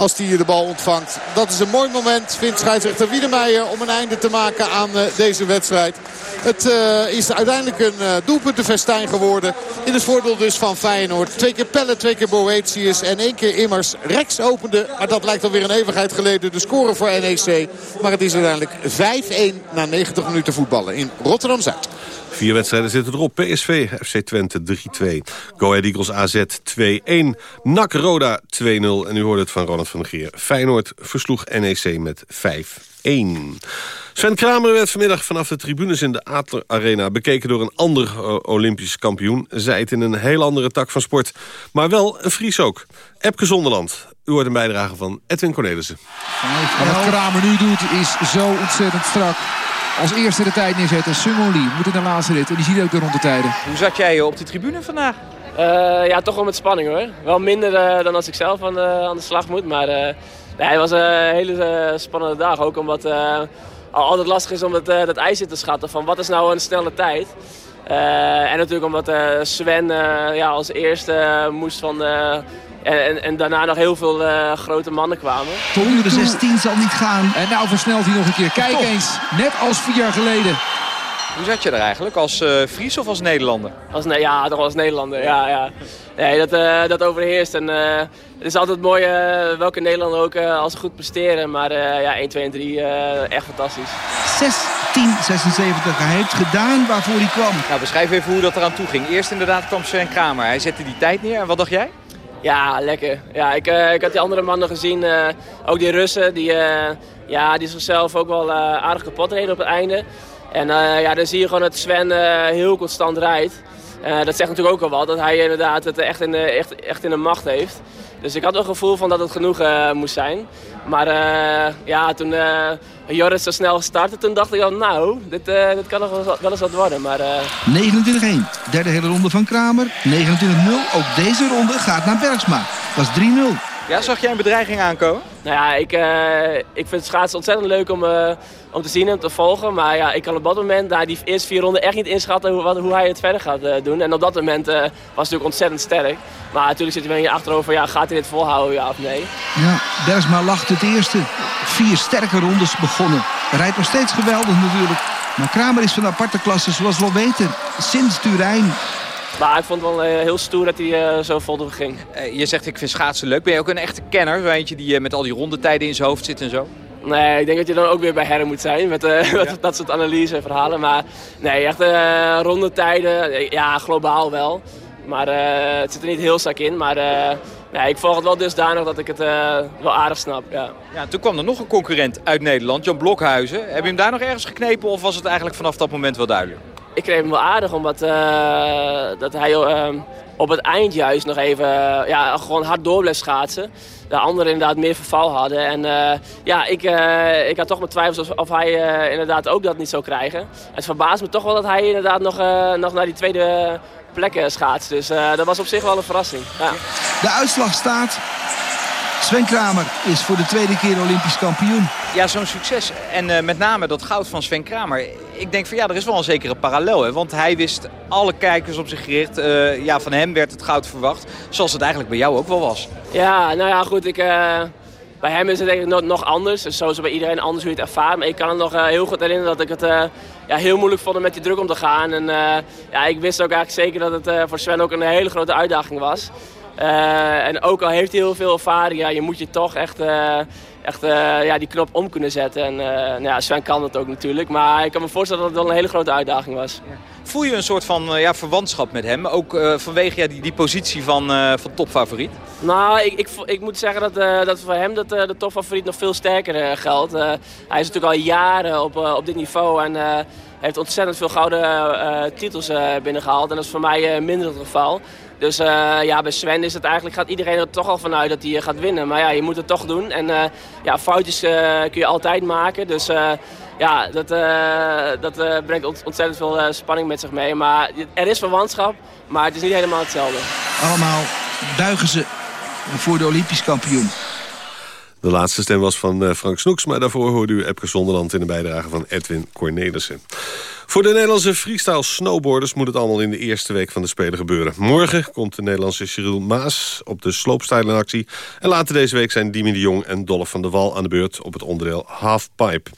als hij de bal ontvangt. Dat is een mooi moment, vindt scheidsrechter Wiedemeijer... om een einde te maken aan uh, deze wedstrijd. Het uh, is uiteindelijk een uh, doelpuntenfestijn geworden. In het voordeel dus van Feyenoord. Twee keer Pelle, twee keer Boetius en één keer Immers. Rex opende, maar dat lijkt alweer een eeuwigheid geleden. De score voor NEC. Maar het is uiteindelijk 5-1 na 90 minuten voetballen in Rotterdam-Zuid. Vier wedstrijden zitten erop. PSV, FC Twente 3-2. Go Ahead Eagles AZ 2-1. NAC Roda 2-0. En u hoorde het van Ronald van der Geer. Feyenoord versloeg NEC met 5-1. Sven Kramer werd vanmiddag vanaf de tribunes in de Adler Arena... bekeken door een ander uh, Olympisch kampioen. Zij het in een heel andere tak van sport. Maar wel een Fries ook. Epke Zonderland. U hoort een bijdrage van Edwin Cornelissen. Wat Kramer nu doet is zo ontzettend strak als eerste de tijd neerzetten. Sumon Lee moet in de laatste rit. En die ziet ook de rondetijden. Hoe zat jij op de tribune vandaag? Uh, ja, toch wel met spanning hoor. Wel minder uh, dan als ik zelf aan de, aan de slag moet. Maar uh, nee, het was een hele spannende dag. Ook omdat het altijd lastig is om het, dat ijs in te schatten. Van wat is nou een snelle tijd? en natuurlijk omdat Sven ja, als eerste moest van en, en, daarna nog heel veel uh, grote mannen kwamen. De 16 zal niet gaan. En nou versnelt hij nog een keer. Kijk eens, net als vier jaar geleden. Hoe zat je er eigenlijk? Als uh, Fries of als Nederlander? Als, ja, toch als Nederlander. Ja, ja. Nee, dat, uh, dat overheerst. En, uh, het is altijd mooi welke Nederlander ook als ze goed presteren. Maar ja, 1, 2 en 3 echt fantastisch. 1676. Hij heeft gedaan waarvoor hij kwam. Nou, beschrijf even hoe dat eraan toe ging. Eerst inderdaad kwam Sven Kramer. Hij zette die tijd neer. En wat dacht jij? Ja, lekker. Ja, ik, uh, ik had die andere mannen gezien. Uh, ook die Russen, die, uh, ja, die zichzelf ook wel aardig kapot reden op het einde. En ja, dan zie je gewoon dat Sven heel constant rijdt. Dat zegt natuurlijk ook al wat, dat hij inderdaad het echt in, de, echt, echt in de macht heeft. Dus ik had wel het gevoel van dat het genoeg moest zijn. Maar ja, toen Joris zo snel startte, toen dacht ik al, nou, dit, dit kan nog wel eens wat worden. Maar, 29-1, derde hele ronde van Kramer. 29-0, ook deze ronde gaat naar Bergsma. Dat is 3-0. Ja, zag jij een bedreiging aankomen? Nou ja, ik, uh, ik vind schaatsen ontzettend leuk om, uh, om te zien en te volgen. Maar ja, ik kan op dat moment daar die eerste vier ronden echt niet inschatten hoe, wat, hoe hij het verder gaat uh, doen. En op dat moment was het natuurlijk ontzettend sterk. Maar natuurlijk zit hij in je achterover, ja, gaat hij dit volhouden, ja of nee? Ja, Bergsma lacht het eerste. Vier sterke rondes begonnen. Rijdt nog steeds geweldig natuurlijk. Maar Kramer is van aparte klasse, zoals we weten. Sinds Turijn maar ik vond het wel heel stoer dat hij uh, zo vol ging. Uh, je zegt ik vind schaatsen leuk. Ben je ook een echte kenner? Zo eentje die uh, met al die rondetijden in zijn hoofd zit en zo? Nee, ik denk dat je dan ook weer bij Herren moet zijn met, [LAUGHS] ja. dat soort analyse en verhalen. Maar nee, echt rondetijden, ja, globaal wel. Maar het zit er niet heel sterk in. Maar nee, ik volg het wel dusdanig dat ik het wel aardig snap. Ja. Ja, toen kwam er nog een concurrent uit Nederland, Jan Blokhuizen. Heb je hem daar nog ergens geknepen of was het eigenlijk vanaf dat moment wel duidelijk? Ik kreeg hem wel aardig, omdat uh, dat hij uh, op het eind juist nog even uh, ja, gewoon hard door bleef schaatsen. De anderen inderdaad meer verval hadden. En ja, ik, ik had toch mijn twijfels of, of hij inderdaad ook dat niet zou krijgen. Het verbaast me toch wel dat hij inderdaad nog, nog naar die tweede plek schaatst. Dus dat was op zich wel een verrassing. Ja. De uitslag staat Sven Kramer is voor de tweede keer Olympisch kampioen. Ja, zo'n succes. En uh, met name dat goud van Sven Kramer. Ik denk van ja, er is wel een zekere parallel. Hè? Want hij wist alle kijkers op zich gericht. Uh, ja, van hem werd het goud verwacht. Zoals het eigenlijk bij jou ook wel was. Ja, nou ja, goed. Ik, uh, bij hem is het eigenlijk nog, nog anders. Dus is het bij iedereen anders hoe je het ervaart. Maar ik kan het nog heel goed herinneren dat ik het ja, heel moeilijk vond om met die druk om te gaan. En ja, ik wist ook eigenlijk zeker dat het voor Sven ook een hele grote uitdaging was. Uh, en ook al heeft hij heel veel ervaring, ja, je moet je toch echt, uh, echt uh, ja, die knop om kunnen zetten. En nou ja, Sven kan dat ook natuurlijk. Maar ik kan me voorstellen dat het wel een hele grote uitdaging was. Voel je een soort van ja, verwantschap met hem? Ook vanwege ja, die, die positie van, van topfavoriet? Nou, ik, ik, ik moet zeggen dat, dat voor hem dat, de topfavoriet nog veel sterker geldt. hij is natuurlijk al jaren op, op dit niveau en heeft ontzettend veel gouden titels binnengehaald. En dat is voor mij minder het geval. Dus uh, ja, bij Sven is het eigenlijk, gaat iedereen er toch al vanuit dat hij eh, gaat winnen. Maar ja, je moet het toch doen. En uh, ja, foutjes uh, kun je altijd maken. Dus ja, dat, dat brengt ontzettend veel spanning met zich mee. Maar er is verwantschap, maar het is niet helemaal hetzelfde. Allemaal buigen ze voor de Olympisch kampioen. De laatste stem was van Frank Snoeks, maar daarvoor hoorde u Epke Zonderland in de bijdrage van Edwin Cornelissen. Voor de Nederlandse freestyle snowboarders moet het allemaal in de eerste week van de Spelen gebeuren. Morgen komt de Nederlandse Cyril Maas op de slopestyle in actie. En later deze week zijn Dimi de Jong en Dolph van der Wal aan de beurt op het onderdeel halfpipe.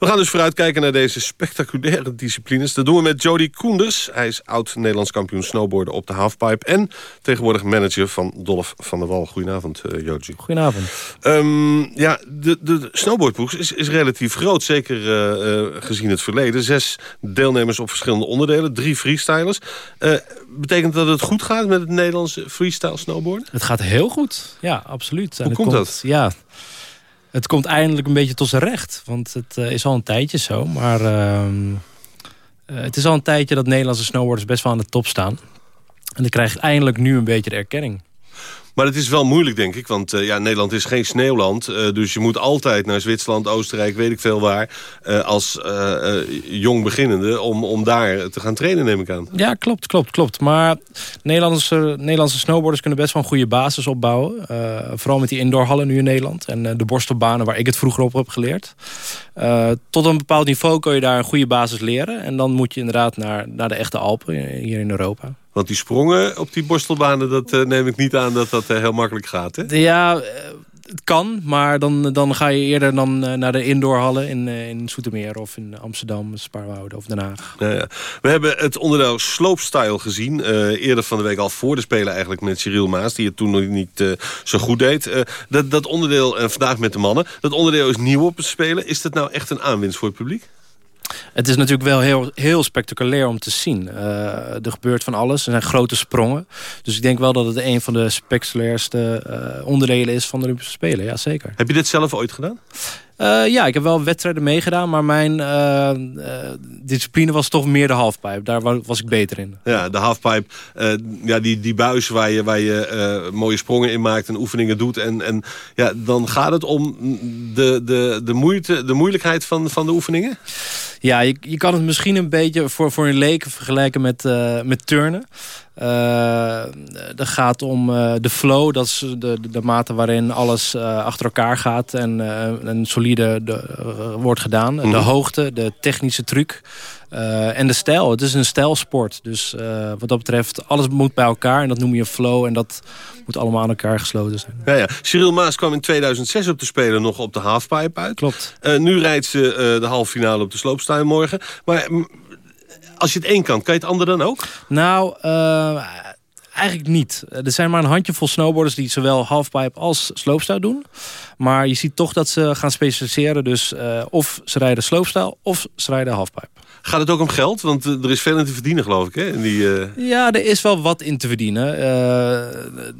We gaan dus vooruitkijken naar deze spectaculaire disciplines. Dat doen we met Jody Koenders. Hij is oud-Nederlands kampioen snowboarden op de halfpipe... en tegenwoordig manager van Dolph van der Wal. Goedenavond, uh, Jody. Goedenavond. Um, ja, de, de snowboardploeg is, is relatief groot, zeker uh, uh, gezien het verleden. Zes deelnemers op verschillende onderdelen, drie freestylers. betekent dat het goed gaat met het Nederlandse freestyle snowboarden? Het gaat heel goed, ja, absoluut. Hoe komt, komt dat? Ja, het komt eindelijk een beetje tot zijn recht. Want het uh, is al een tijdje zo. Maar uh, het is al een tijdje dat Nederlandse snowboarders best wel aan de top staan. En dan krijgt eindelijk nu een beetje de erkenning. Maar het is wel moeilijk, denk ik. Want uh, ja, Nederland is geen sneeuwland. Uh, dus je moet altijd naar Zwitserland, Oostenrijk, weet ik veel waar... Uh, als jong beginnende om, om daar te gaan trainen, neem ik aan. Ja, klopt, klopt, klopt. Maar Nederlandse, Nederlandse snowboarders kunnen best wel een goede basis opbouwen. vooral met die indoorhallen nu in Nederland. En de borstelbanen waar ik het vroeger op heb geleerd. tot een bepaald niveau kun je daar een goede basis leren. En dan moet je inderdaad naar, naar de echte Alpen hier in Europa. Want die sprongen op die borstelbanen, dat uh, neem ik niet aan dat dat uh, heel makkelijk gaat, hè? Ja, uh, het kan, maar dan, dan ga je eerder dan, naar de indoorhallen in, in Soetermeer of in Amsterdam, Spaarwouden of Den Haag. Ja, ja. We hebben het onderdeel slopestyle gezien. eerder van de week al voor de Spelen eigenlijk met Cyril Maas, die het toen nog niet zo goed deed. dat, dat onderdeel, en vandaag met de mannen, dat onderdeel is nieuw op het Spelen. Is dat nou echt een aanwinst voor het publiek? Het is natuurlijk wel heel, heel spectaculair om te zien. Uh, er gebeurt van alles. Er zijn grote sprongen. Dus ik denk wel dat het een van de spectaculairste uh, onderdelen is van de Olympische Spelen. Ja, zeker. Heb je dit zelf ooit gedaan? Uh, ja, ik heb wel wedstrijden meegedaan, maar mijn uh, uh, discipline was toch meer de halfpipe. Daar was ik beter in. Ja, de halfpipe, ja, die, die buis waar je, waar je mooie sprongen in maakt en oefeningen doet. En, en ja, dan gaat het om de, de, de, moeite, de moeilijkheid van, van de oefeningen? Ja, je, je kan het misschien een beetje voor, voor een leek vergelijken met, met turnen. Dat gaat om uh, de flow, dat is de, de, de mate waarin alles uh, achter elkaar gaat en, en solide de, wordt gedaan. Mm -hmm. De hoogte, de technische truc en de stijl. Het is een stijlsport, dus wat dat betreft alles moet bij elkaar en dat noem je flow en dat moet allemaal aan elkaar gesloten zijn. Ja, ja. Cyril Maas kwam in 2006 op te spelen nog op de halfpipe uit. Klopt. nu rijdt ze de halve finale op de slopestyle morgen. Maar als je het één kan, kan je het ander dan ook? Nou, uh, eigenlijk niet. Er zijn maar een handjevol snowboarders die zowel halfpipe als slopestyle doen. Maar je ziet toch dat ze gaan specialiseren. Dus uh, of ze rijden slopestyle of ze rijden halfpipe. Gaat het ook om geld? Want uh, er is veel in te verdienen, geloof ik. Hè? In die, uh... Ja, er is wel wat in te verdienen.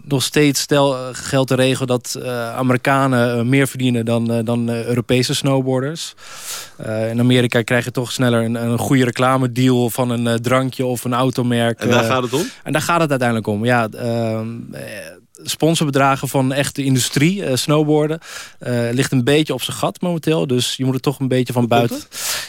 nog steeds stel, geldt de regel dat Amerikanen meer verdienen dan, dan Europese snowboarders. in Amerika krijg je toch sneller een, een goede reclamedeal van een drankje of een automerk. En daar gaat het om? En daar gaat het uiteindelijk om. Ja, ehm, sponsorbedragen van echte industrie, uh, snowboarden, uh, ligt een beetje op zijn gat momenteel. Dus je moet er toch een beetje van buiten.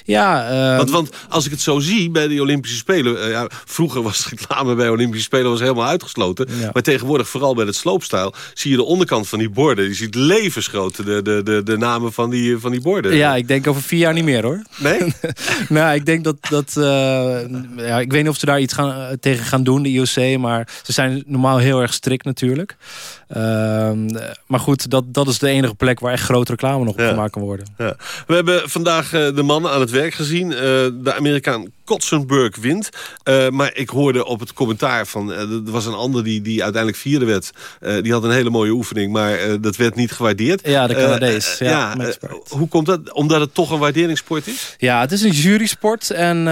Ja, uh, want, want, als ik het zo zie bij de Olympische Spelen, ja, vroeger was reclame bij Olympische Spelen was helemaal uitgesloten. Ja. Maar tegenwoordig, vooral bij het sloopstijl, zie je de onderkant van die borden. Je ziet levensgroot de, de, de, de namen van die, van die borden. Ja, ik denk over vier jaar niet meer hoor. Nee? [LAUGHS] nou, ik denk dat, dat ja, ik weet niet of ze daar iets gaan, tegen gaan doen, de IOC, maar ze zijn normaal heel erg strikt natuurlijk. Uh, maar goed, dat, dat is de enige plek waar echt grote reclame nog op gemaakt kan worden. Ja. We hebben vandaag uh, de mannen aan het werk gezien. Uh, de Amerikaan Kotzenburg wint. Uh, maar ik hoorde op het commentaar van... er was een ander die, die uiteindelijk vierde werd. die had een hele mooie oefening, maar dat werd niet gewaardeerd. Ja, de Canadees. ja, ja hoe komt dat? Omdat het toch een waarderingssport is? Ja, het is een jurysport. En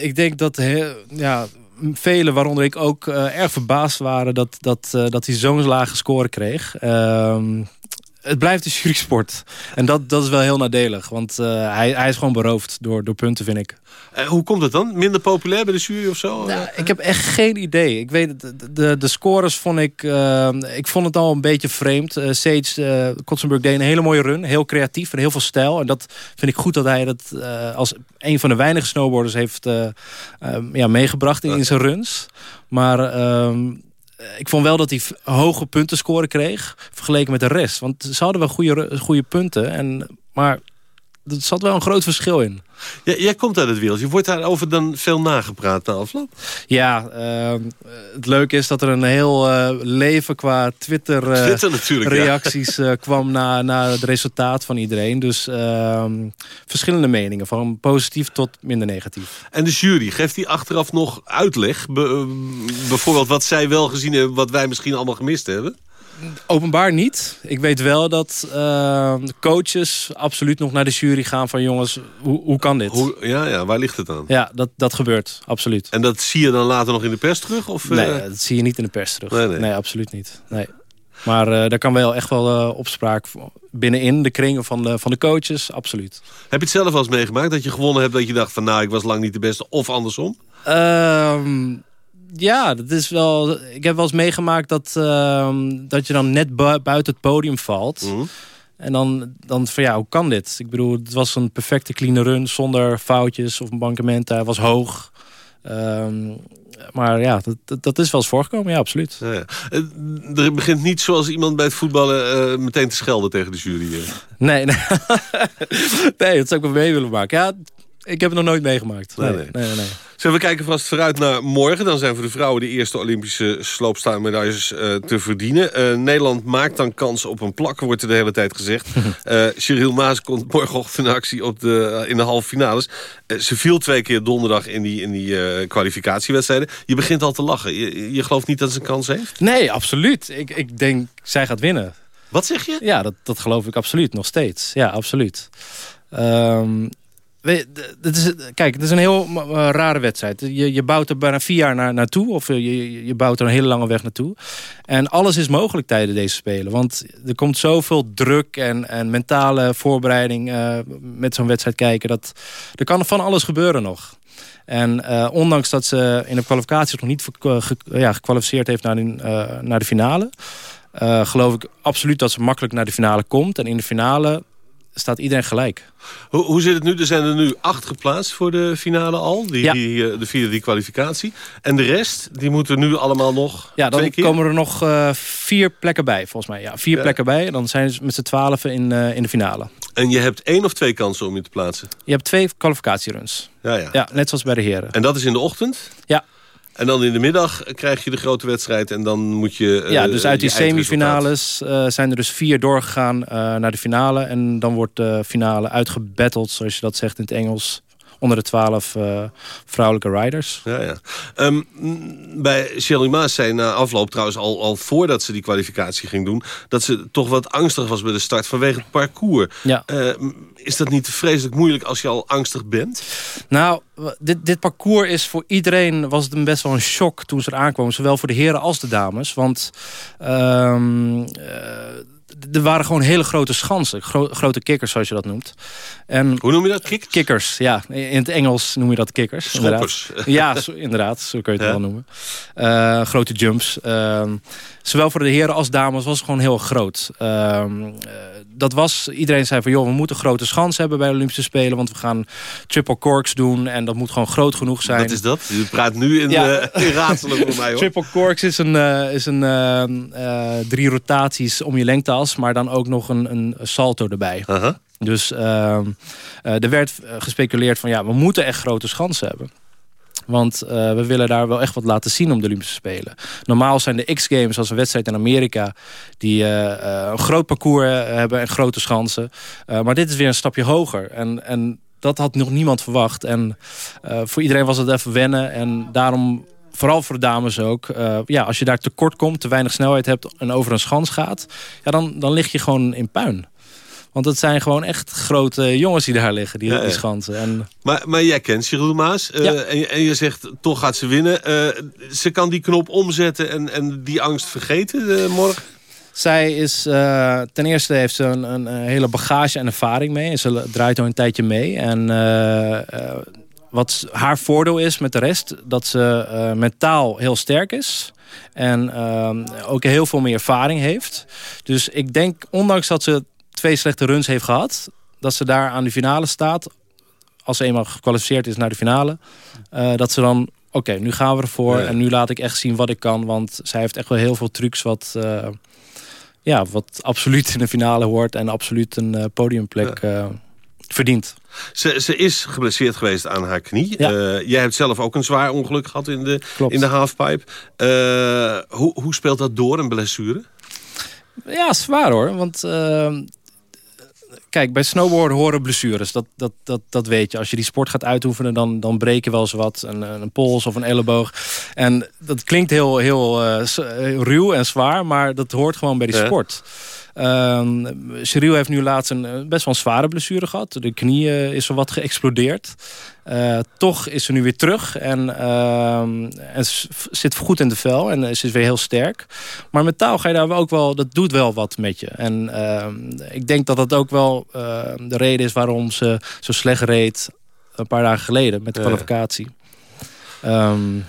ik denk dat... Heel, ja, velen, waaronder ik ook, uh, erg verbaasd waren dat, dat, uh, dat hij zo'n lage score kreeg. Het blijft een jurysport. En dat, dat is wel heel nadelig. Want uh, hij, hij is gewoon beroofd door, door punten, vind ik. Uh, hoe komt het dan? Minder populair bij de jury of zo? Nou, ik heb echt geen idee. Ik weet, de, de, de scores vond ik... Uh, ik vond het al een beetje vreemd. Sage Kotzenburg deed een hele mooie run. Heel creatief en heel veel stijl. En dat vind ik goed dat hij dat als een van de weinige snowboarders heeft ja, meegebracht in, in zijn runs. Maar... Ehm, ik vond wel dat hij hoge punten scoren kreeg. Vergeleken met de rest. Want ze hadden wel goede, goede punten. En, maar er zat wel een groot verschil in. Ja, jij komt uit het wereld. Je wordt daarover dan veel nagepraat na afloop? Ja, uh, het leuke is dat er een heel uh, leven qua Twitter, uh, Twitter reacties ja. [LAUGHS] kwam na, na het resultaat van iedereen. Dus ehm, verschillende meningen, van positief tot minder negatief. En de jury, geeft die achteraf nog uitleg? Be bijvoorbeeld wat zij wel gezien hebben, wat wij misschien allemaal gemist hebben? Openbaar niet. Ik weet wel dat uh, coaches absoluut nog naar de jury gaan van jongens, hoe, hoe kan dit? Hoe, ja, ja, waar ligt het dan? Ja, dat, dat gebeurt, absoluut. En dat zie je dan later nog in de pers terug? Of, nee, uh... dat zie je niet in de pers terug. Nee, nee. nee absoluut niet. Nee. Maar uh, daar kan wel echt wel opspraak binnenin de kringen van de, van de coaches, absoluut. Heb je het zelf wel eens meegemaakt dat je gewonnen hebt dat je dacht van nou, ik was lang niet de beste of andersom? Ehm, ja, dat is wel. Ik heb wel eens meegemaakt dat, uh, dat je dan net bu buiten het podium valt. Mm. En dan, dan van ja, hoe kan dit? Ik bedoel, het was een perfecte clean run zonder foutjes of een bankement. Hij was hoog. Um, maar ja, dat, dat is wel eens voorgekomen, ja, absoluut. Ja, ja. Er begint niet zoals iemand bij het voetballen uh, meteen te schelden tegen de jury. Nee, nee. [LAUGHS] nee, dat zou ik wel mee willen maken. Ja, ik heb het nog nooit meegemaakt. Nee, nee, nee. nee, Zullen we kijken vast vooruit naar morgen? Dan zijn voor de vrouwen de eerste Olympische sloopstaalmedailles uh, te verdienen. Uh, Nederland maakt dan kans op een plak, wordt er de hele tijd gezegd. uh, [LAUGHS] Cyril Maas komt morgenochtend in actie op de, in de halve finales. ze viel twee keer donderdag in die, in die kwalificatiewedstrijden. Je begint al te lachen. Je, je gelooft niet dat ze een kans heeft? Nee, absoluut. Ik, ik denk, zij gaat winnen. Wat zeg je? Ja, dat, dat geloof ik absoluut, nog steeds. Ja, absoluut. Um, het is, kijk, het is een heel uh, rare wedstrijd. Je, je bouwt er bijna vier jaar naar, naartoe. Of je, je bouwt er een hele lange weg naartoe. En alles is mogelijk tijdens deze Spelen. Want er komt zoveel druk en, en mentale voorbereiding uh, met zo'n wedstrijd kijken. Dat, er kan van alles gebeuren nog. En ondanks dat ze in de kwalificaties nog niet ja, gekwalificeerd heeft naar naar de finale... geloof ik absoluut dat ze makkelijk naar de finale komt. En in de finale staat iedereen gelijk. Hoe, hoe zit het nu? Er zijn er nu acht geplaatst voor de finale al. Die, die eh, de vierde die kwalificatie. En de rest, die moeten nu allemaal nog Ja, dan komen er nog uh, vier plekken bij, volgens mij. Ja, vier ja. plekken bij. En dan zijn ze met z'n twaalf in, uh, in de finale. En je hebt één of twee kansen om je te plaatsen? Je hebt twee kwalificatieruns. Ja, ja. ja, net zoals bij de heren. En dat is in de ochtend? Ja. En dan in de middag krijg je de grote wedstrijd en dan moet je... Ja, dus uit die semifinales uh, zijn er dus vier doorgegaan uh, naar de finale. En dan wordt de finale uitgebatteld, zoals je dat zegt in het Engels onder de twaalf uh, vrouwelijke riders. Ja, ja. Um, bij Shelly Maas zei na afloop trouwens al, al voordat ze die kwalificatie ging doen... dat ze toch wat angstig was bij de start vanwege het parcours. Ja. Uh, is dat niet vreselijk moeilijk als je al angstig bent? Nou, dit, dit parcours is voor iedereen was het een best wel een shock toen ze er aankwamen. Zowel voor de heren als de dames. Want... Um, uh, er waren gewoon hele grote schansen. Gro grote kikkers, zoals je dat noemt. En Hoe noem je dat? Kikkers? Kikkers, ja. In het Engels noem je dat kikkers. Schoppers. Inderdaad. Ja, inderdaad. Zo kun je het ja. wel noemen. Uh, grote jumps. Uh, zowel voor de heren als dames was het gewoon heel groot. Uh, dat was, iedereen zei van, joh, we moeten grote schans hebben bij de Olympische Spelen. Want we gaan triple corks doen. En dat moet gewoon groot genoeg zijn. Wat is dat? Je praat nu in, ja. uh, [LAUGHS] in raadselen voor mij, hoor. triple corks is een, uh, is een uh, drie rotaties om je lengteas. Maar dan ook nog een, een salto erbij. -huh. Dus uh, er werd gespeculeerd van, ja, we moeten echt grote schansen hebben. Want uh, we willen daar wel echt wat laten zien om de Olympische Spelen. Normaal zijn de X-Games als een wedstrijd in Amerika... die uh, uh, een groot parcours hebben en grote schansen. maar dit is weer een stapje hoger. En, en dat had nog niemand verwacht. En voor iedereen was het even wennen. En daarom vooral voor de dames ook. Ja, als je daar tekort komt, te weinig snelheid hebt en over een schans gaat... Ja, dan, dan lig je gewoon in puin. Want het zijn gewoon echt grote jongens die daar liggen, die, ja, die schansen. En... Maar, maar jij kent Cyril Maas uh, ja. en, en, je zegt, toch gaat ze winnen. Uh, ze kan die knop omzetten en, en die angst vergeten morgen? Zij is, uh, ten eerste heeft ze een, een, hele bagage en ervaring mee. En ze draait al een tijdje mee. En uh, wat haar voordeel is met de rest, dat ze mentaal heel sterk is. En ook heel veel meer ervaring heeft. Dus ik denk, ondanks dat ze twee slechte runs heeft gehad... dat ze daar aan de finale staat. Als ze eenmaal gekwalificeerd is naar de finale. Uh, dat ze dan, oké, okay, nu gaan we ervoor. Ja. En nu laat ik echt zien wat ik kan. Want zij heeft echt wel heel veel trucs wat... Uh, ja, wat absoluut in de finale hoort. En absoluut een uh, podiumplek ja. verdient. Ze, ze is geblesseerd geweest aan haar knie. Ja. Uh, jij hebt zelf ook een zwaar ongeluk gehad in de, in de halfpipe. Uh, hoe, hoe speelt dat door, een blessure? Ja, zwaar hoor. Want uh, kijk, bij snowboarden horen blessures. Dat, dat, dat, dat weet je. Als je die sport gaat uitoefenen, dan, dan breek je wel eens wat. Een, een pols of een elleboog. En dat klinkt heel, heel uh, ruw en zwaar, maar dat hoort gewoon bij die Ja. Um, Cheryl heeft nu laatst een eh, best wel een zware blessure gehad. De knie eh, is er wat geëxplodeerd. Uh, toch is ze nu weer terug en, uh, en zit goed in de vel en ze is weer heel sterk. Maar mentaal ga je daar ook wel, dat doet wel wat met je. En ik denk dat dat ook wel de reden is waarom ze zo slecht reed een paar dagen geleden met de kwalificatie. Um,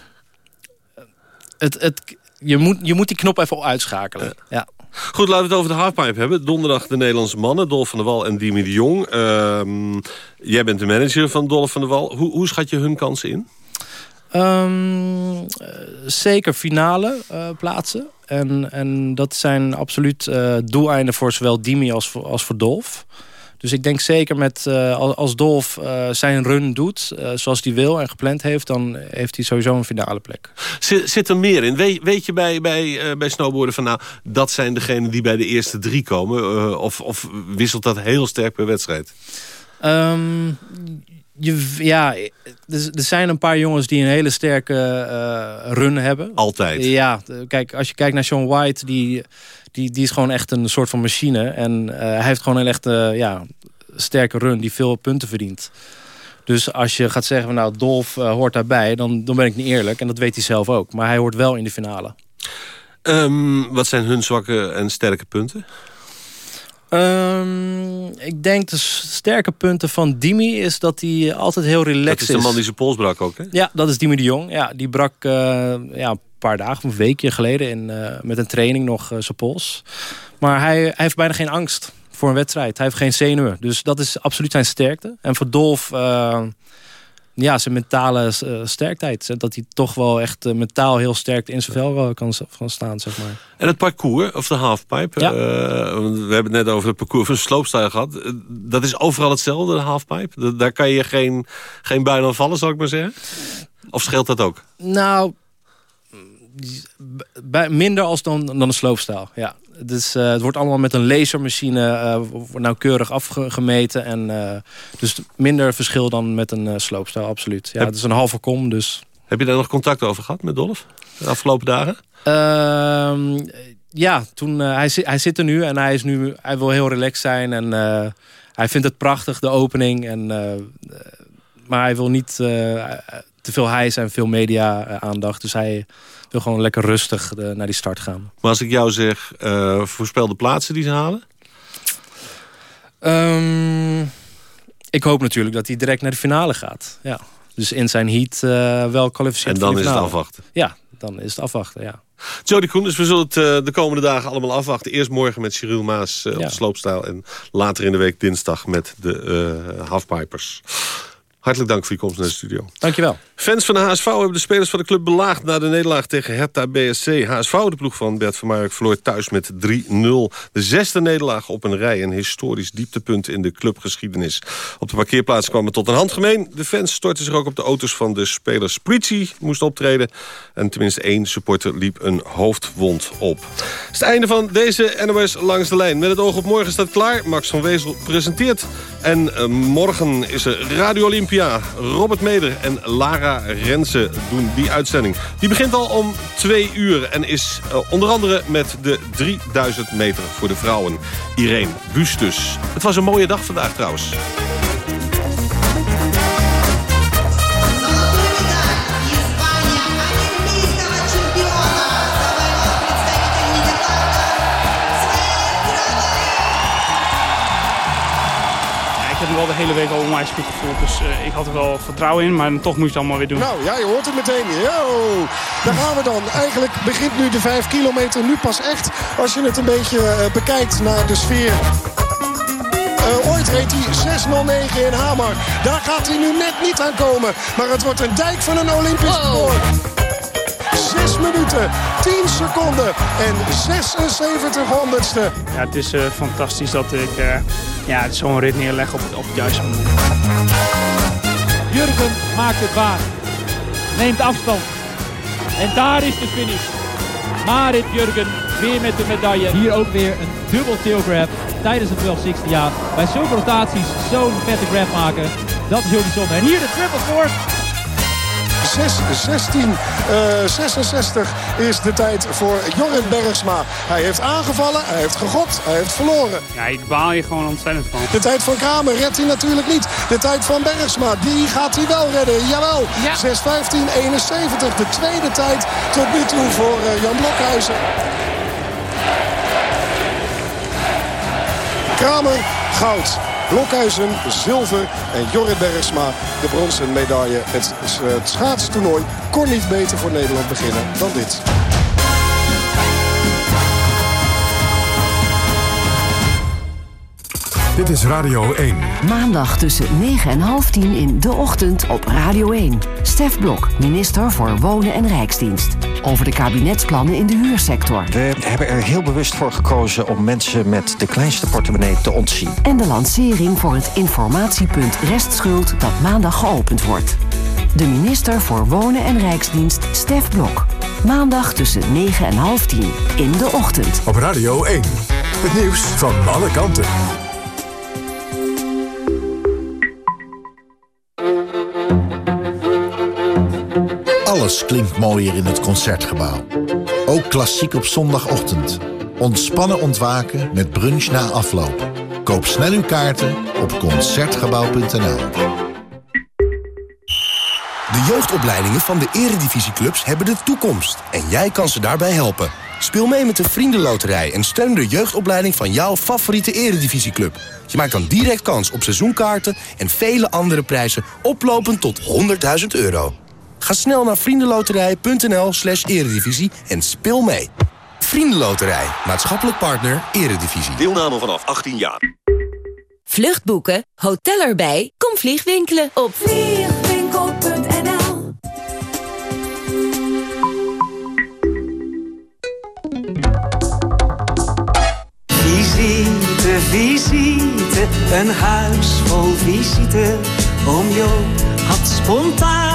het, het, je, moet, je moet die knop even uitschakelen. Ja. Goed, laten we het over de halfpipe hebben. Donderdag de Nederlandse mannen, Dolf van der Wal en Dimi de Jong. Uh, jij bent de manager van Dolf van der Wal. Hoe, hoe schat je hun kansen in? Um, uh, zeker finale uh, plaatsen. En, en dat zijn absoluut uh, doeleinden voor zowel Dimi als als voor Dolf. Dus ik denk zeker met, uh, als Dolf uh, zijn run doet uh, zoals hij wil en gepland heeft... dan heeft hij sowieso een finale plek. Zit, zit er meer in? Weet, weet je bij, bij, bij snowboarden van nou... dat zijn degenen die bij de eerste drie komen? of, of wisselt dat heel sterk per wedstrijd? Um, je, ja, er zijn een paar jongens die een hele sterke uh, run hebben. Altijd. Ja, kijk, als je kijkt naar Sean White, die, die, die is gewoon echt een soort van machine. En uh, hij heeft gewoon een echt uh, ja, sterke run die veel punten verdient. Dus als je gaat zeggen, van, nou, Dolf eh, hoort daarbij, dan, dan ben ik niet eerlijk. En dat weet hij zelf ook. Maar hij hoort wel in de finale. Ehm, wat zijn hun zwakke en sterke punten? Ehm, ik denk de sterke punten van Dimi is dat hij altijd heel relaxed is. Dat is de man die zijn pols brak ook, hè? Ja, dat is Dimi de Jong. Ja, die brak uh, ja, een paar dagen, een weekje geleden... In, uh, met een training nog uh, zijn pols. Maar hij, hij heeft bijna geen angst voor een wedstrijd. Hij heeft geen zenuwen. Dus dat is absoluut zijn sterkte. En voor Dolf ja, zijn mentale uh, sterkheid. Dat hij toch wel echt uh, mentaal heel sterk in zijn vel kan, staan, zeg maar. En het parcours, of de halfpipe. Ja. Uh, we hebben het net over het parcours van sloopstijl gehad. dat is overal hetzelfde, de halfpipe? Daar kan je geen, geen buin aan vallen, zal ik maar zeggen? Of scheelt dat ook? Nou, minder als dan, dan een sloopstijl, ja. Dus, uh, het wordt allemaal met een lasermachine uh, nauwkeurig afgemeten. En, uh, dus minder verschil dan met een sloopstijl, absoluut. Ja, Heb... Het is een halve kom, dus... Heb je daar nog contact over gehad met Dolf? De afgelopen dagen? Ehm, ja, toen, hij, hij zit er nu en hij, is nu, hij wil heel relaxed zijn. En hij vindt het prachtig, de opening. En, maar hij wil niet te veel hijs en veel media-aandacht. Dus hij wil gewoon lekker rustig de, naar die start gaan. Maar als ik jou zeg, uh, voorspel de plaatsen die ze halen? Um, ik hoop natuurlijk dat hij direct naar de finale gaat. Ja. Dus in zijn heat uh, wel kwalificeert En dan is het afwachten? Ja, dan is het afwachten, ja. Jody Koen, dus we zullen het uh, de komende dagen allemaal afwachten. Eerst morgen met Cyril Maas uh, ja. op de sloopstijl. En later in de week dinsdag met de halfpipers. Hartelijk dank voor je komst naar de studio. Dankjewel. Fans van de HSV hebben de spelers van de club belaagd... na de nederlaag tegen Hertha BSC. HSV, de ploeg van Bert van Marwijk, verloor thuis met 3-0. De zesde nederlaag op een rij. Een historisch dieptepunt in de clubgeschiedenis. Op de parkeerplaats kwam het tot een handgemeen. De fans stortten zich ook op de auto's van de spelers. Pritzi moest optreden. En tenminste één supporter liep een hoofdwond op. Het is het einde van deze NOS Langs de Lijn. Met het oog op morgen staat klaar. Max van Wezel presenteert. En uh, morgen is er Radio Olympia. Robert Meder en Lara Rensen doen die uitzending. Die begint al om twee uur en is uh, onder andere met de 3000 meter voor de vrouwen. Irene Bustus. Het was een mooie dag vandaag trouwens. Heb nu al de hele week al onwijs goed gevoeld. Dus uh, ik had er wel vertrouwen in, maar toch moest je het allemaal weer doen. Nou ja, je hoort het meteen. Yo, daar gaan we dan. Eigenlijk begint nu de 5 kilometer nu pas echt. Als je het een beetje uh, bekijkt naar de sfeer. Uh, ooit reed hij 6.09 in Hamar. Daar gaat hij nu net niet aan komen. Maar het wordt een dijk van een Olympisch record. 6 minuten, 10 seconden en 76 honderdste. Ja, het is uh, fantastisch dat ik uh, ja, zo'n rit neerleg op, op het juiste moment. Jurgen maakt het waar. Neemt afstand. En daar is de finish. Marit Jurgen weer met de medaille. Hier ook weer een dubbel tailgrab tijdens het 1260 jaar. Bij zulke rotaties zo'n vette grab maken, dat is heel bijzonder. En hier de triple fourth. 6, 16, uh, 66 is de tijd voor Jorrit Bergsma. Hij heeft aangevallen, hij heeft gegokt, hij heeft verloren. Ja, ik baal je gewoon ontzettend van. De tijd van Kramer redt hij natuurlijk niet. De tijd van Bergsma, die gaat hij wel redden. Jawel, ja. 6, 15, 71. De tweede tijd tot nu toe voor uh, Jan Blokhuizen. Kramer, goud. Blokhuizen, zilver en Jorrit Bergsma de bronzen medaille. Het, schaatstoernooi kon niet beter voor Nederland beginnen dan dit. Dit is Radio 1. Maandag tussen 9 en half 10 in De Ochtend op Radio 1. Stef Blok, minister voor Wonen en Rijksdienst. Over de kabinetsplannen in de huursector. We hebben er heel bewust voor gekozen om mensen met de kleinste portemonnee te ontzien. En de lancering voor het informatiepunt Restschuld dat maandag geopend wordt. De minister voor Wonen en Rijksdienst, Stef Blok. Maandag tussen 9 en half 10 in De Ochtend. Op Radio 1. Het nieuws van alle kanten. Alles klinkt mooier in het Concertgebouw. Ook klassiek op zondagochtend. Ontspannen ontwaken met brunch na afloop. Koop snel uw kaarten op Concertgebouw.nl De jeugdopleidingen van de eredivisieclubs hebben de toekomst. En jij kan ze daarbij helpen. Speel mee met de Vriendenloterij en steun de jeugdopleiding van jouw favoriete eredivisieclub. Je maakt dan direct kans op seizoenkaarten en vele andere prijzen oplopend tot 100.000 euro. Ga snel naar vriendenloterij.nl slash eredivisie en speel mee. Vriendenloterij, maatschappelijk partner, eredivisie. Deelname vanaf 18 jaar. Vluchtboeken, hotel erbij, kom vliegwinkelen op vliegwinkel.nl Visite, visite, een huis vol visite. Oom Joop had spontaan